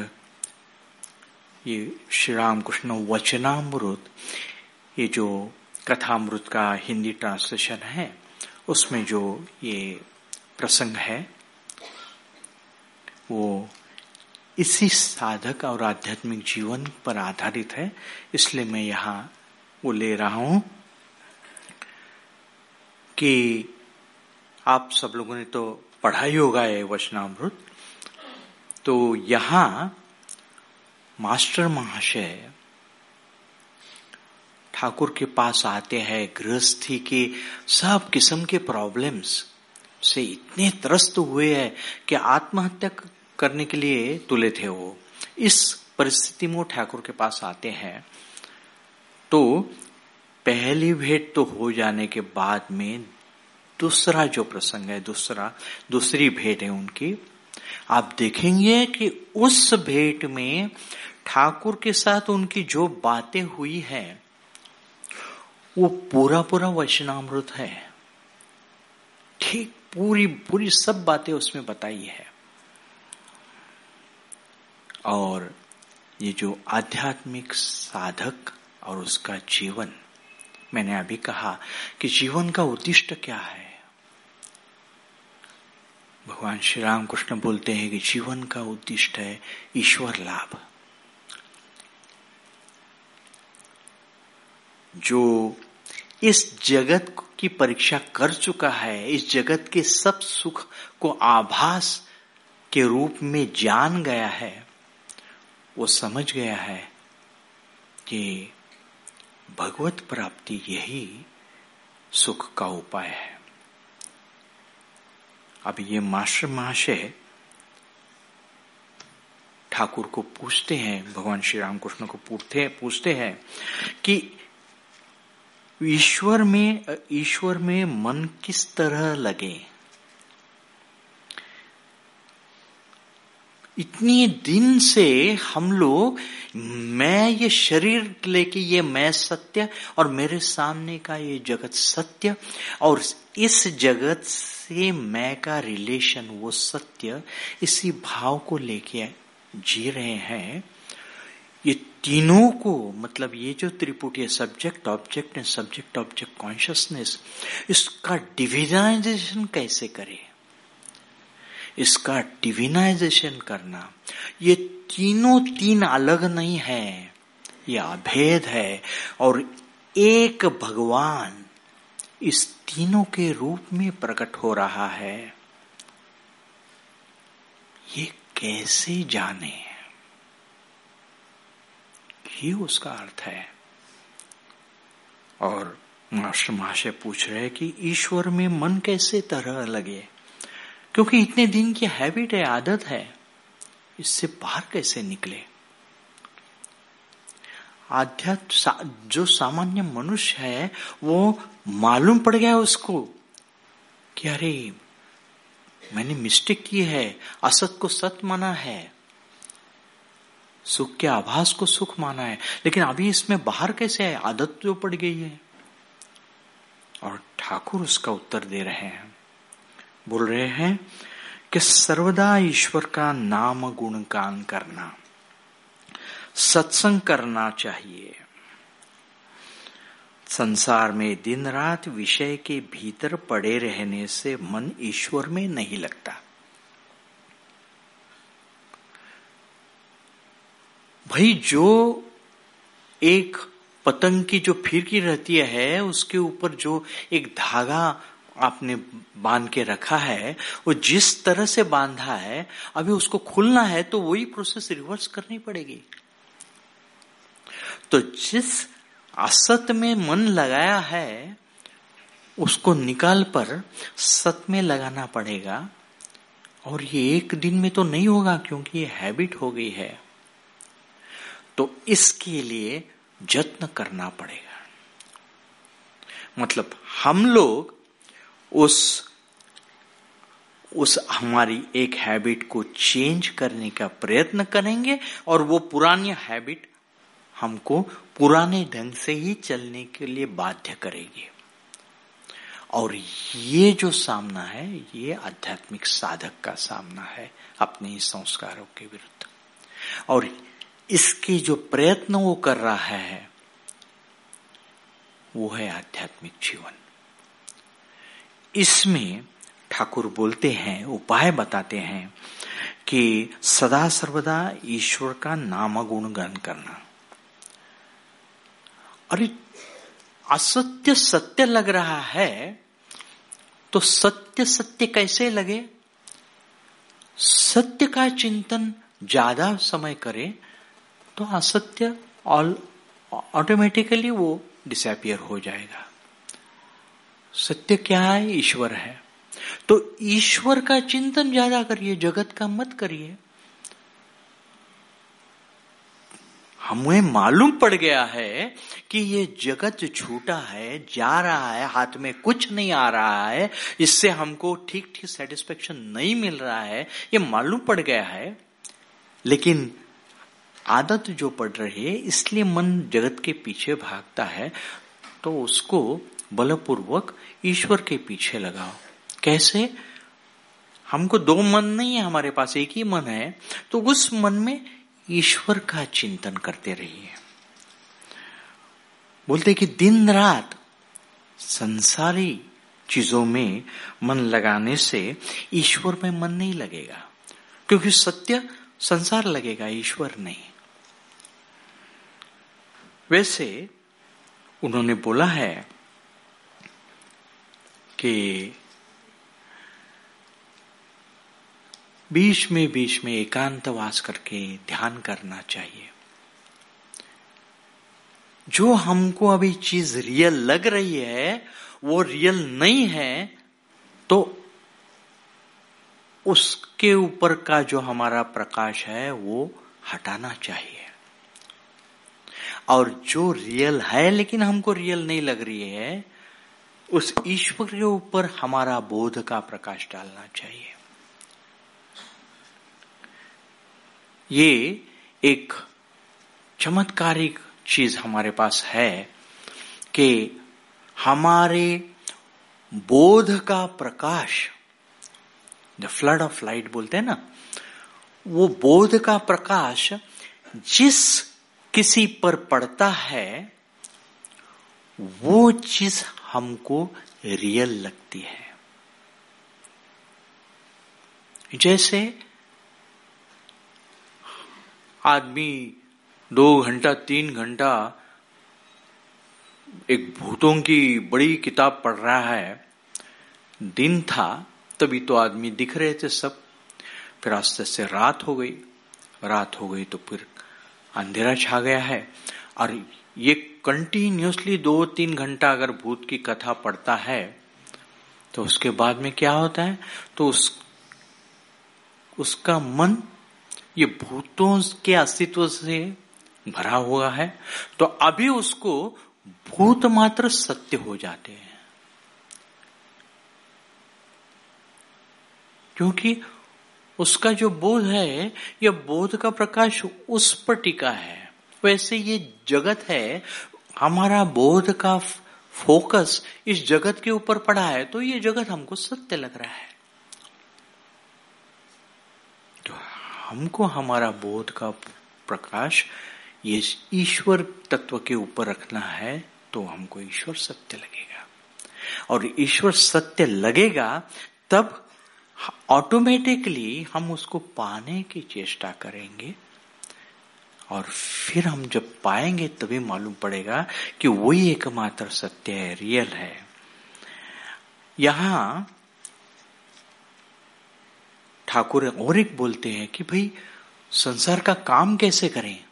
ये श्री राम कृष्ण वचनामृत, ये जो कथामृत का हिंदी ट्रांसलेशन है, उसमें जो ये प्रसंग है, वो इसी साधक और आध्यात्मिक जीवन पर आधारित है, इसलिए मैं यहाँ वो ले रहा हूँ कि आप सब लोगों ने तो पढ़ा ही होगा ये वचनामृत। तो यहाँ मास्टर महाशय ठाकुर के पास आते हैं, गृहस्थी के सब किस्म के प्रॉब्लम्स से इतने त्रस्त हुए हैं कि आत्महत्या करने के लिए तुले थे वो। इस परिस्थिति में ठाकुर के पास आते हैं। तो पहली भेंट तो हो जाने के बाद में दूसरा जो प्रसंग है, दूसरा, दूसरी भेंट है उनकी। आप देखेंगे कि उस भेंट में ठाकुर के साथ उनकी जो बातें हुई है, वो पूरा पूरा वचनामृत है। ठीक पूरी पूरी सब बातें उसमें बताई है। और ये जो आध्यात्मिक साधक और उसका जीवन, मैंने अभी कहा कि जीवन का उद्दिष्ट क्या है? भगवान श्री राम कृष्ण बोलते हैं कि जीवन का उद्दिष्ट है ईश्वर लाभ। जो इस जगत की परीक्षा कर चुका है, इस जगत के सब सुख को आभास के रूप में जान गया है वो समझ गया है कि भगवत प्राप्ति यही सुख का उपाय है। अब ये मास्टर महाशय ठाकुर को पूछते हैं, भगवान श्री रामकृष्ण को पूछते हैं पूछते हैं कि ईश्वर में ईश्वर में मन किस तरह लगे? इतने दिन से हम लोग, मैं ये शरीर लेके ये मैं सत्य और मेरे सामने का ये जगत सत्य और इस जगत से मैं का रिलेशन वो सत्य, इसी भाव को लेके जी रहे हैं। ये तीनों को मतलब ये जो त्रिपुटी subject object and subject object consciousness इसका डिविजनाइजेशन कैसे करें? इसका डिविनाइजेशन करना। ये तीनों तीन अलग नहीं है, ये अभेद है। और एक भगवान इस तीनों के रूप में प्रकट हो रहा है। ये कैसे जाने? ये उसका अर्थ है। और मास्टर महाशय पूछ रहे हैं कि ईश्वर में मन कैसे तरह लगे? क्योंकि इतने दिन की हैबिट है आदत है इससे बाहर कैसे निकले? आध्यात्म सा, जो सामान्य मनुष्य है वो मालूम पड़ गया उसको कि अरे मैंने मिस्टेक की है असत को सत माना है सुख के आभास को सुख माना है। लेकिन अभी इसमें बाहर कैसे है? आदत जो पड़ गई है। और ठाकुर उसका उत्तर दे रहे हैं। बोल रहे हैं कि सर्वदा ईश्वर का नाम गुणगान करना, सत्संग करना चाहिए। संसार में दिन रात विषय के भीतर पड़े रहने से मन ईश्वर में नहीं लगता। भाई, जो एक पतंग की जो फिरकी रहती है, उसके ऊपर जो एक धागा आपने बाँध के रखा है, वो जिस तरह से बांधा है, अभी उसको खुलना है तो वही प्रोसेस रिवर्स करनी पड़ेगी। तो जिस असत में मन लगाया है, उसको निकाल पर सत में लगाना पड़ेगा। और ये एक दिन में तो नहीं होगा, क्योंकि ये हैबिट हो गई है। तो इसके लिए जत्न करना पड़ेगा। मतलब हम लोग उस उस हमारी एक हैबिट को चेंज करने का प्रयत्न करेंगे और वो पुरानी हैबिट हमको पुराने ढंग से ही चलने के लिए बाध्य करेगी। और ये जो सामना है, ये आध्यात्मिक साधक का सामना है अपने संस्कारों के विरुद्ध। और इसके जो प्रयत्न वो कर रहा है, वो है आध्यात्मिक जीवन। इसमें ठाकुर बोलते हैं, उपाय बताते हैं कि सदा सर्वदा ईश्वर का नाम गुणगान करना। अरे, असत्य सत्य लग रहा है तो सत्य सत्य कैसे लगे? सत्य का चिंतन ज़्यादा समय करे तो असत्य ऑल ऑटोमेटिकली वो डिसअपियर हो जाएगा। सत्य क्या है? ईश्वर है। तो ईश्वर का चिंतन ज़्यादा करिए जगत का मत करिए, हमें मालूम पड़ गया है कि ये जगत झूठा है, जा रहा है, हाथ में कुछ नहीं आ रहा है, इससे हमको ठीक ठीक सेटिस्फेक्शन नहीं मिल रहा है, ये मालूम पड़ गया है। लेकिन आदत जो पड़ रही है, इसलिए मन जगत के पीछे भागता है तो उसको बलपूर्वक ईश्वर के पीछे लगाओ। कैसे? हमको दो मन नहीं है, हमारे पास एक ही मन है तो उस मन में ईश्वर का चिंतन करते रहिए। बोलते कि दिन रात संसारी चीज़ों में मन लगाने से ईश्वर में मन नहीं लगेगा, क्योंकि सत्य संसार लगेगा, ईश्वर नहीं। वैसे उन्होंने बोला है कि बीच में बीच में एकांतवास करके ध्यान करना चाहिए। जो हमको अभी चीज़ रियल लग रही है, वो रियल नहीं है तो उसके ऊपर का जो हमारा प्रकाश है, वो हटाना चाहिए। और जो रियल है, लेकिन हमको रियल नहीं लग रही है उस ईश्वर के ऊपर हमारा बोध का प्रकाश डालना चाहिए। ये एक चमत्कारिक चीज़ हमारे पास है कि हमारे बोध का प्रकाश द फ्लड ऑफ़ लाइट बोलते हैं ना, वो बोध का प्रकाश जिस किसी पर पड़ता है, वो चीज़ हमको रियल लगती है। जैसे आदमी दो घंटा, तीन घंटा एक भूतों की बड़ी किताब पढ़ रहा है। दिन था, तभी तो आदमी दिख रहे थे सब। फिर आस्ते से रात हो गई। रात हो गई तो फिर अंधेरा छा गया है। और ये कंटिन्यूसली दो तीन घंटा अगर भूत की कथा पढ़ता है तो उसके बाद में क्या होता है? तो उस, उसका मन ये भूतों के अस्तित्व से भरा हुआ है तो अभी उसको भूत मात्र सत्य हो जाते हैं। क्योंकि उसका जो बोध है यह बोध का प्रकाश उस पर टिका है। वैसे ये जगत है, हमारा बोध का फोकस इस जगत के ऊपर पड़ा है तो ये जगत हमको सत्य लग रहा है। तो हमको हमारा बोध का प्रकाश ये ईश्वर तत्व के ऊपर रखना है तो हमको ईश्वर सत्य लगेगा। और ईश्वर सत्य लगेगा, तब ऑटोमेटिकली हम उसको पाने की चेष्टा करेंगे। और फिर हम जब पाएँगे तभी मालूम पड़ेगा कि वही एकमात्र सत्य है, रियल है। यहाँ ठाकुर और एक बोलते हैं कि भाई, संसार का काम कैसे करें?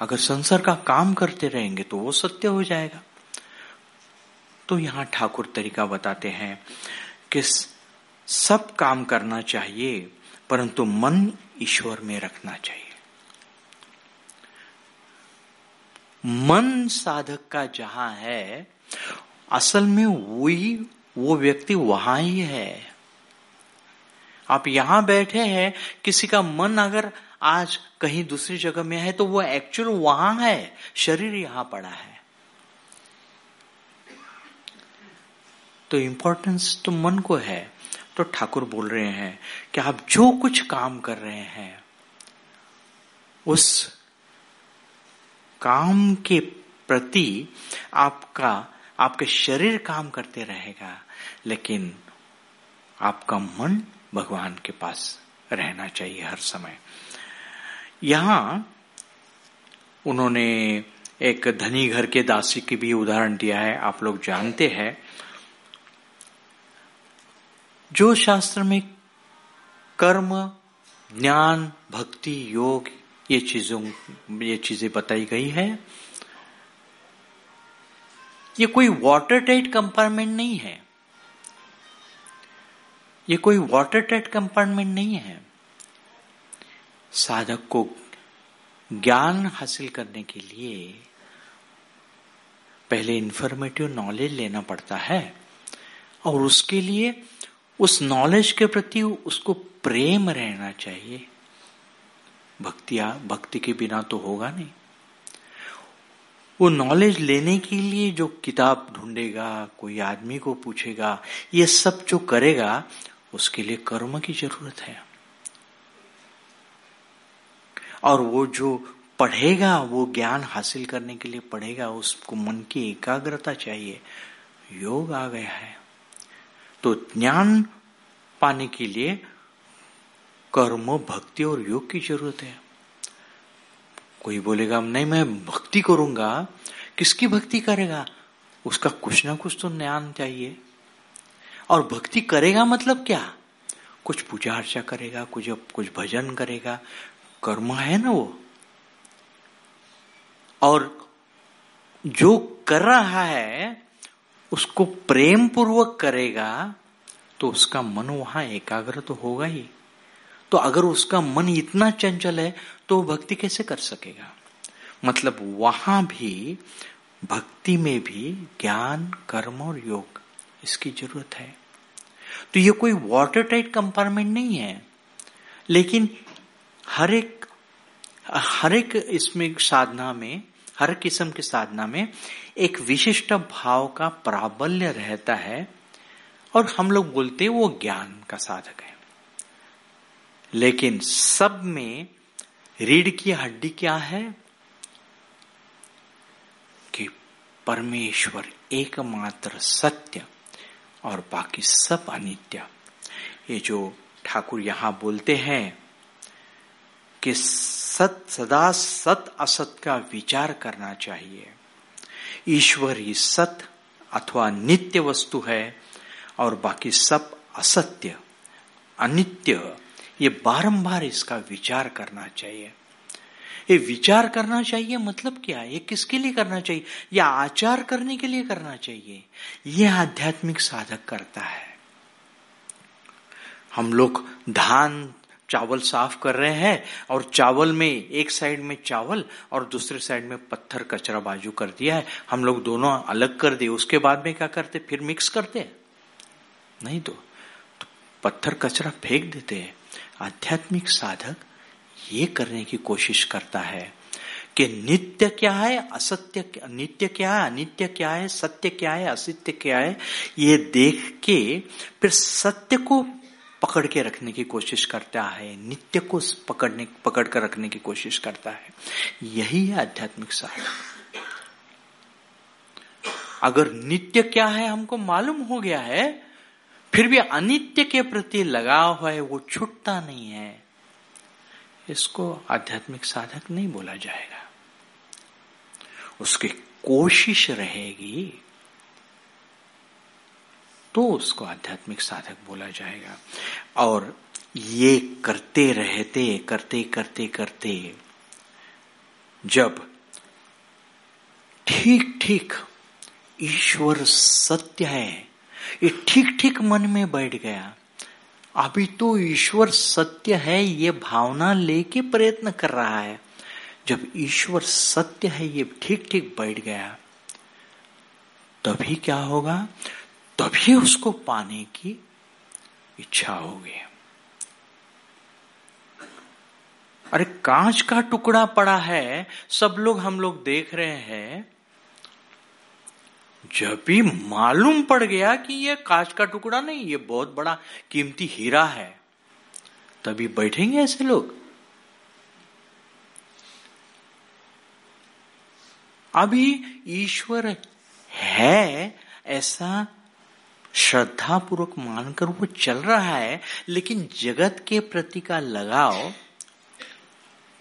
अगर संसार का काम करते रहेंगे तो वो सत्य हो जाएगा। तो यहाँ ठाकुर तरीका बताते हैं कि सब काम करना चाहिए, परंतु मन ईश्वर में रखना चाहिए। मन साधक का जहाँ है, असल में वही, वो व्यक्ति वहाँ ही है। आप यहाँ बैठे हैं, किसी का मन अगर आज कहीं दूसरी जगह में है तो वो एक्चुअल वहाँ है, शरीर यहाँ पड़ा है। तो इंपॉर्टेंस तो मन को है। तो ठाकुर बोल रहे हैं कि आप जो कुछ काम कर रहे हैं, उस काम के प्रति आपका, आपके शरीर काम करते रहेगा, लेकिन आपका मन भगवान के पास रहना चाहिए हर समय। यहाँ उन्होंने एक धनी घर के दासी की भी उदाहरण दिया है, आप लोग जानते हैं। जो शास्त्र में कर्म, ज्ञान, भक्ति, योग ये चीज़ों, ये चीज़ें बताई गई है। ये कोई वाटर टाइट कंपार्टमेंट नहीं है। ये कोई वाटर टाइट कंपार्टमेंट नहीं है। साधक को ज्ञान हासिल करने के लिए पहले इंफॉर्मेटिव नॉलेज लेना पड़ता है और उसके लिए उस नॉलेज के प्रति उसको प्रेम रहना चाहिए। भक्तिया, भक्ति के बिना तो होगा नहीं। वो नॉलेज लेने के लिए जो किताब ढूंढेगा, कोई आदमी को पूछेगा, ये सब जो करेगा, उसके लिए कर्म की ज़रूरत है। और वो जो पढ़ेगा, वो ज्ञान हासिल करने के लिए पढ़ेगा, उसको मन की एकाग्रता चाहिए, योग आ गया है। तो ज्ञान पाने के लिए कर्म, भक्ति और योग की ज़रूरत है। कोई बोलेगा, नहीं, मैं भक्ति करूँगा। किसकी भक्ति करेगा? उसका कुछ ना कुछ तो ज्ञान चाहिए। और भक्ति करेगा मतलब क्या? कुछ पूजा अर्चा करेगा, कुछ कुछ भजन करेगा। कर्म है ना वो। और जो कर रहा है, उसको प्रेम पूर्वक करेगा तो उसका मन वहाँ एकाग्र तो होगा ही। तो अगर उसका मन इतना चंचल है तो भक्ति कैसे कर सकेगा? मतलब वहाँ भी, भक्ति में भी ज्ञान, कर्म और योग, इसकी ज़रूरत है। तो ये कोई वाटर टाइट कंपार्टमेंट नहीं है। लेकिन हर एक हर एक इसमें साधना में, हर किस्म की साधना में एक विशिष्ट भाव का प्राबल्य रहता है, और हम लोग बोलते हैं वो ज्ञान का साधक है। लेकिन सब में रीढ़ की हड्डी क्या है? कि परमेश्वर एकमात्र सत्य और बाकी सब अनित्य। ये जो ठाकुर यहाँ बोलते हैं कि सत, सदा सत असत का विचार करना चाहिए। ईश्वर ही सत अथवा नित्य वस्तु है और बाकी सब असत्य, अनित्य ये बारंबार इसका विचार करना चाहिए। ये विचार करना चाहिए मतलब क्या ये किसके लिए करना चाहिए? या आचार करने के लिए करना चाहिए? ये आध्यात्मिक साधक करता है। हम लोग धान चावल साफ़ कर रहे हैं और चावल में एक साइड में चावल और दूसरे साइड में पत्थर कचरा बाजू कर दिया है। हम लोग दोनों अलग कर दिए। उसके बाद में क्या करते? फिर मिक्स करते नहीं तो, तो पत्थर कचरा फेंक देते हैं। आध्यात्मिक साधक ये करने की कोशिश करता है कि नित्य क्या है, असत्य नित्य क्या है, अनित्य क्या है, सत्य क्या है, असत्य क्या है, ये देख के फिर सत्य को पकड़ के रखने की कोशिश करता है, नित्य को पकड़ने, पकड़ कर रखने की कोशिश करता है। यही है आध्यात्मिक साधक। अगर नित्य क्या है हमको मालूम हो गया है फिर भी अनित्य के प्रति लगाव है, वो छुटता नहीं है। इसको आध्यात्मिक साधक नहीं बोला जाएगा। उसकी कोशिश रहेगी तो उसको आध्यात्मिक साधक बोला जाएगा। और ये करते रहते, करते करते करते, जब ठीक ठीक ईश्वर सत्य है ये ठीक ठीक मन में बैठ गया। अभी तो ईश्वर सत्य है, ये भावना लेके प्रयत्न कर रहा है। जब ईश्वर सत्य है, ये ठीक ठीक बैठ गया। तभी क्या होगा? तभी उसको पाने की इच्छा होगी। अरे कांच का टुकड़ा पड़ा है, सब लोग हम लोग देख रहे हैं। जब भी मालूम पड़ गया कि यह कांच का टुकड़ा नहीं, ये बहुत बड़ा कीमती हीरा है, तभी बैठेंगे ऐसे लोग। अभी ईश्वर है ऐसा श्रद्धा पूर्वक मानकर वो चल रहा है, लेकिन जगत के प्रति का लगाव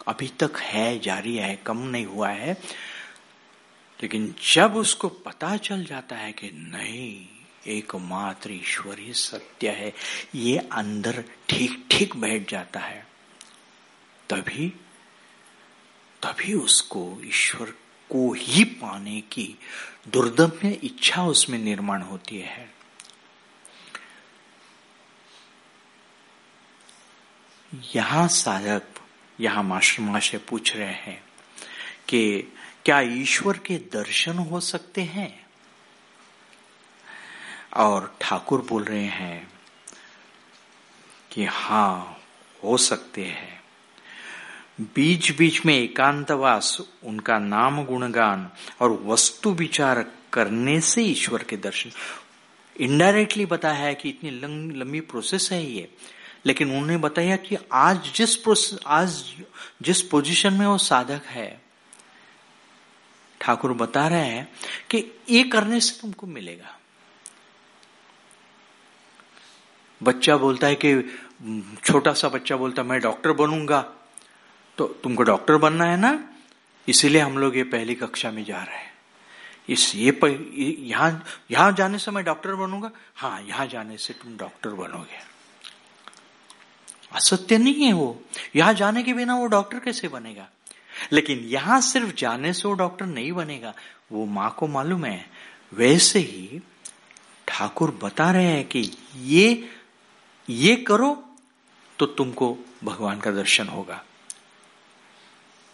अभी तक है, जारी है, कम नहीं हुआ है। लेकिन जब उसको पता चल जाता है कि नहीं, एकमात्र ईश्वर ही सत्य है, ये अंदर ठीक ठीक बैठ जाता है, तभी तभी उसको ईश्वर को ही पाने की दुर्दम्य इच्छा उसमें निर्माण होती है। यहाँ साधक, यहाँ मास्टर महाशय पूछ रहे हैं कि क्या ईश्वर के दर्शन हो सकते हैं? और ठाकुर बोल रहे हैं कि हाँ, हो सकते हैं। बीच बीच में एकांतवास, उनका नाम गुणगान और वस्तु विचार करने से ईश्वर के दर्शन। इनडायरेक्टली बताया है कि इतनी लंबी प्रोसेस है ये। लेकिन उन्होंने बताया कि आज जिस प्रोसेस आज जिस पोजीशन में वो साधक है ठाकुर बता रहे हैं कि ये करने से तुमको मिलेगा। बच्चा बोलता है कि छोटा सा बच्चा बोलता है, मैं डॉक्टर बनूँगा। तो तुमको डॉक्टर बनना है ना? इसीलिए हम लोग ये पहली कक्षा में जा रहे हैं। इस ये यहाँ यहाँ जाने से मैं डॉक्टर बनूँगा? हाँ यहाँ जाने से तुम डॉक्टर बनोगे। असत्य नहीं है वो। यहाँ जाने के बिना वो डॉक्टर कैसे बनेगा? लेकिन यहाँ सिर्फ़ जाने से वो डॉक्टर नहीं बनेगा, वो माँ को मालूम है। वैसे ही ठाकुर बता रहे हैं कि ये ये करो तो तुमको भगवान का दर्शन होगा।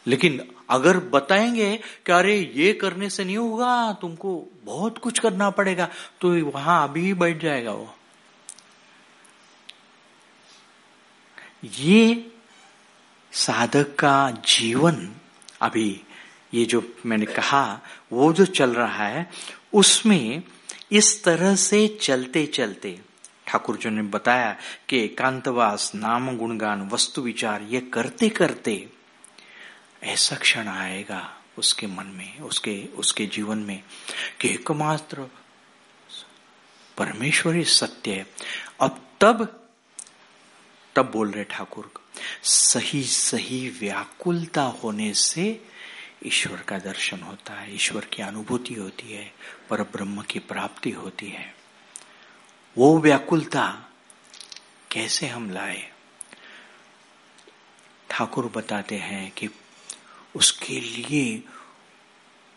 लेकिन अगर बताएँगे कि अरे ये करने से नहीं होगा, तुमको बहुत कुछ करना पड़ेगा तो वहाँ अभी ही बैठ जाएगा वो। ये साधक का जीवन, अभी ये जो मैंने कहा, वो जो चल रहा है, उसमें इस तरह से चलते चलते ठाकुर जी ने बताया कि एकांतवास, नाम गुणगान, वस्तु विचार, ये करते करते ऐसा क्षण आएगा उसके मन में, उसके उसके जीवन में कि एकमात्र परमेश्वरी सत्य है। अब तब तब बोल रहे ठाकुर सही सही व्याकुलता होने से ईश्वर का दर्शन होता है, ईश्वर की अनुभूति होती है पर ब्रह्म की प्राप्ति होती है। वो व्याकुलता कैसे हम लाए? ठाकुर बताते हैं कि उसके लिए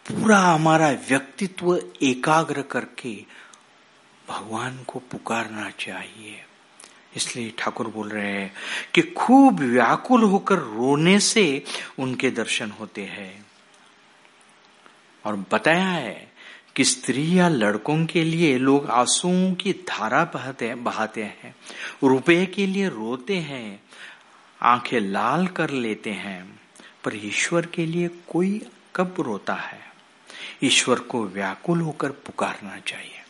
पूरा हमारा व्यक्तित्व एकाग्र करके भगवान को पुकारना चाहिए। इसलिए ठाकुर बोल रहे हैं कि खूब व्याकुल होकर रोने से उनके दर्शन होते हैं। और बताया है कि स्त्री या लड़कों के लिए लोग आंसुओं की धारा बहाते बहाते हैं रुपए के लिए रोते हैं, आँखें लाल कर लेते हैं, पर ईश्वर के लिए कोई कब रोता है? ईश्वर को व्याकुल होकर पुकारना चाहिए।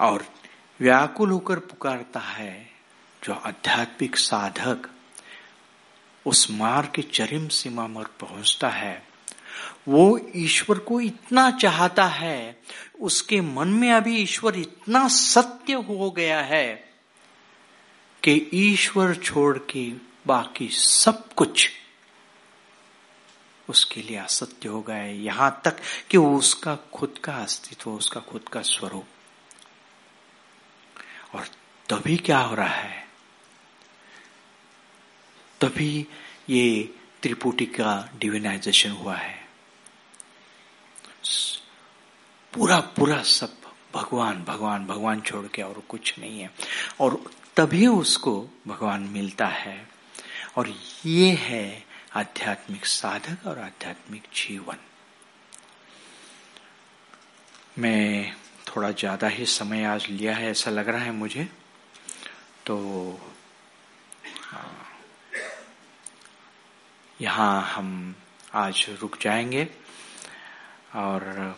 और व्याकुल होकर पुकारता है जो आध्यात्मिक साधक उस मार्ग की चरम सीमा पर पहुँचता है। वो ईश्वर को इतना चाहता है, उसके मन में अभी ईश्वर इतना सत्य हो गया है कि ईश्वर छोड़ के बाकी सब कुछ उसके लिए असत्य हो गया है। यहाँ तक कि उसका खुद का अस्तित्व, उसका खुद का स्वरूप। और तभी क्या हो रहा है? तभी ये त्रिपुटी का डिविनाइजेशन हुआ है। पूरा पूरा सब भगवान भगवान भगवान छोड़ के और कुछ नहीं है। और तभी उसको भगवान मिलता है। और ये है आध्यात्मिक साधक और आध्यात्मिक जीवन। मैं थोड़ा ज़्यादा ही समय आज लिया है, ऐसा लग रहा है मुझे। तो यहाँ हम आज रुक जाएँगे और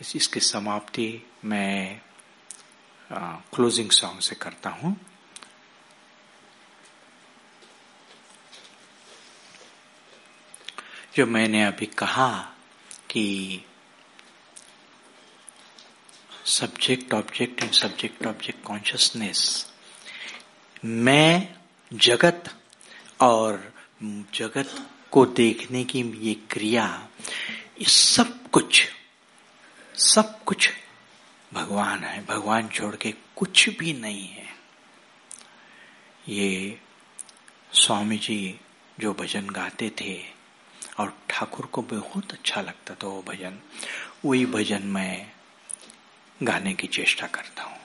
इस, इसकी समाप्ति मैं क्लोजिंग सॉन्ग से करता हूँ। जो मैंने अभी कहा कि subject object and subject object consciousness मैं जगत और जगत को देखने की ये क्रिया, ये सब कुछ सब कुछ भगवान है। भगवान छोड़ के कुछ भी नहीं है। ये स्वामी जी जो भजन गाते थे और ठाकुर को बहुत अच्छा लगता था वो भजन। वही भजन मैं गाने की चेष्टा करता हूँ।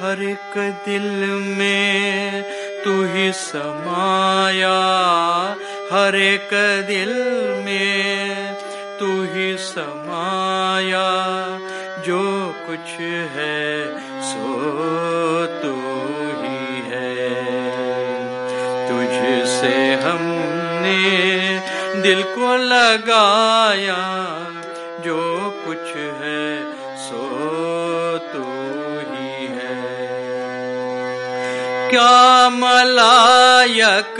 हर एक दिल में तू ही समाया। हर एक दिल में तू ही समाया। जो कुछ है सो तू ही है। तुझसे हमने दिल को लगाया। जो कुछ है क्या मलायक,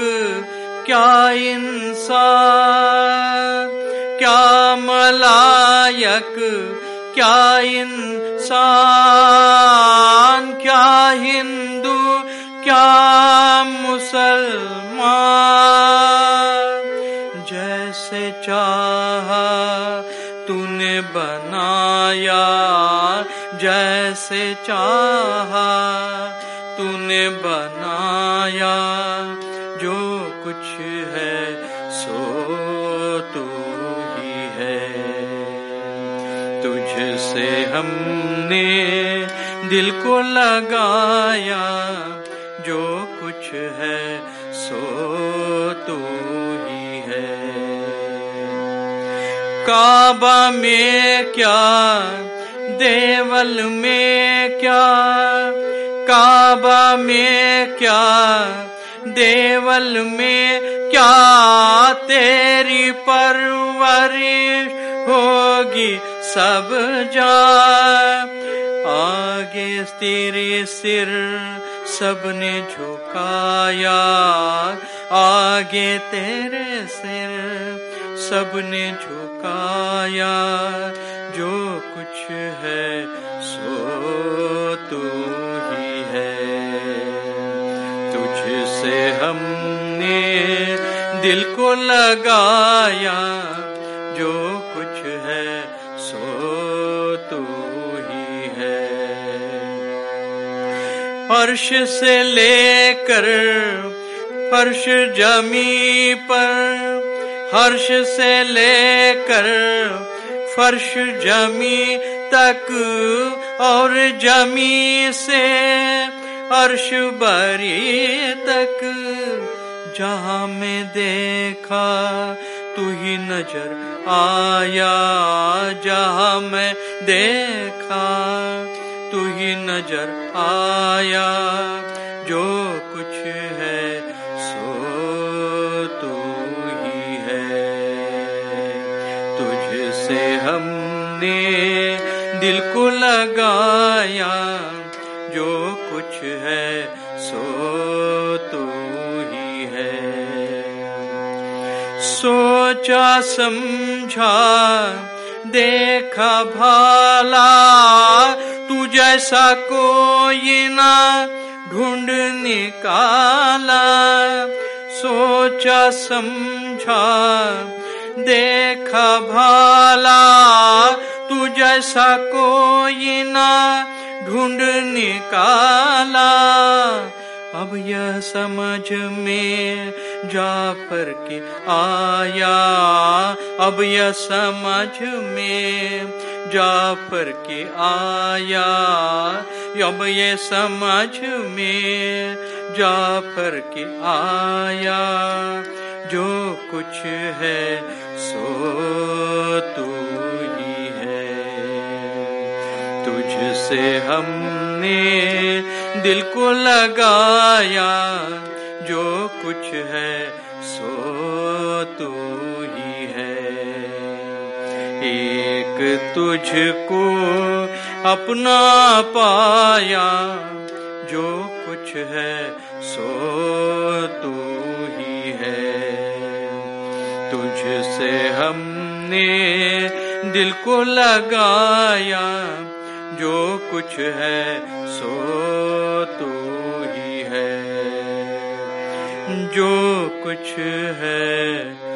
क्या इंसान? क्या मलायक, क्या इंसान? क्या हिंदू, क्या मुसलमान? जैसे चाहा तूने बनाया, जैसे चाहा लगाया, जो कुछ है, सो तू ही है। काबा में क्या, देवल में क्या, काबा में क्या, देवल में क्या, तेरी परवरिश होगी सब जा आगे तेरे सिर सबने झुकाया, आगे तेरे सिर सबने झुकाया, जो कुछ है सो तू ही है। तुझसे हमने दिल को लगाया फर्श से लेकर फर्श जमी पर, हर्ष से लेकर फर्श जमी तक और जमी से अर्श बरी तक। जहाँ में देखा, तू ही नज़र आया, जहाँ मैं देखा। तू ही नज़र आया, जो कुछ है, सो तू ही है। तुझसे हमने दिल को लगाया, जो कुछ है, सो तू ही है। सोचा, समझा, देखा, भाला जैसा कोई ना ढूंढ निकाला। सोचा, समझा, देखा भाला, तू जैसा कोई ना ढूंढ निकाला। अब यह समझ में जा पर के आया। अब यह समझ में जा पर के आया। अब ये समझ में जा पर के आया। जो कुछ है, सो तू ही है। तुझसे हमने दिल को लगाया। जो कुछ है, सो तू एक तुझको अपना पाया। जो कुछ है, सो तू ही है। तुझसे हमने दिल को लगाया। जो कुछ है, सो तू ही है। जो कुछ है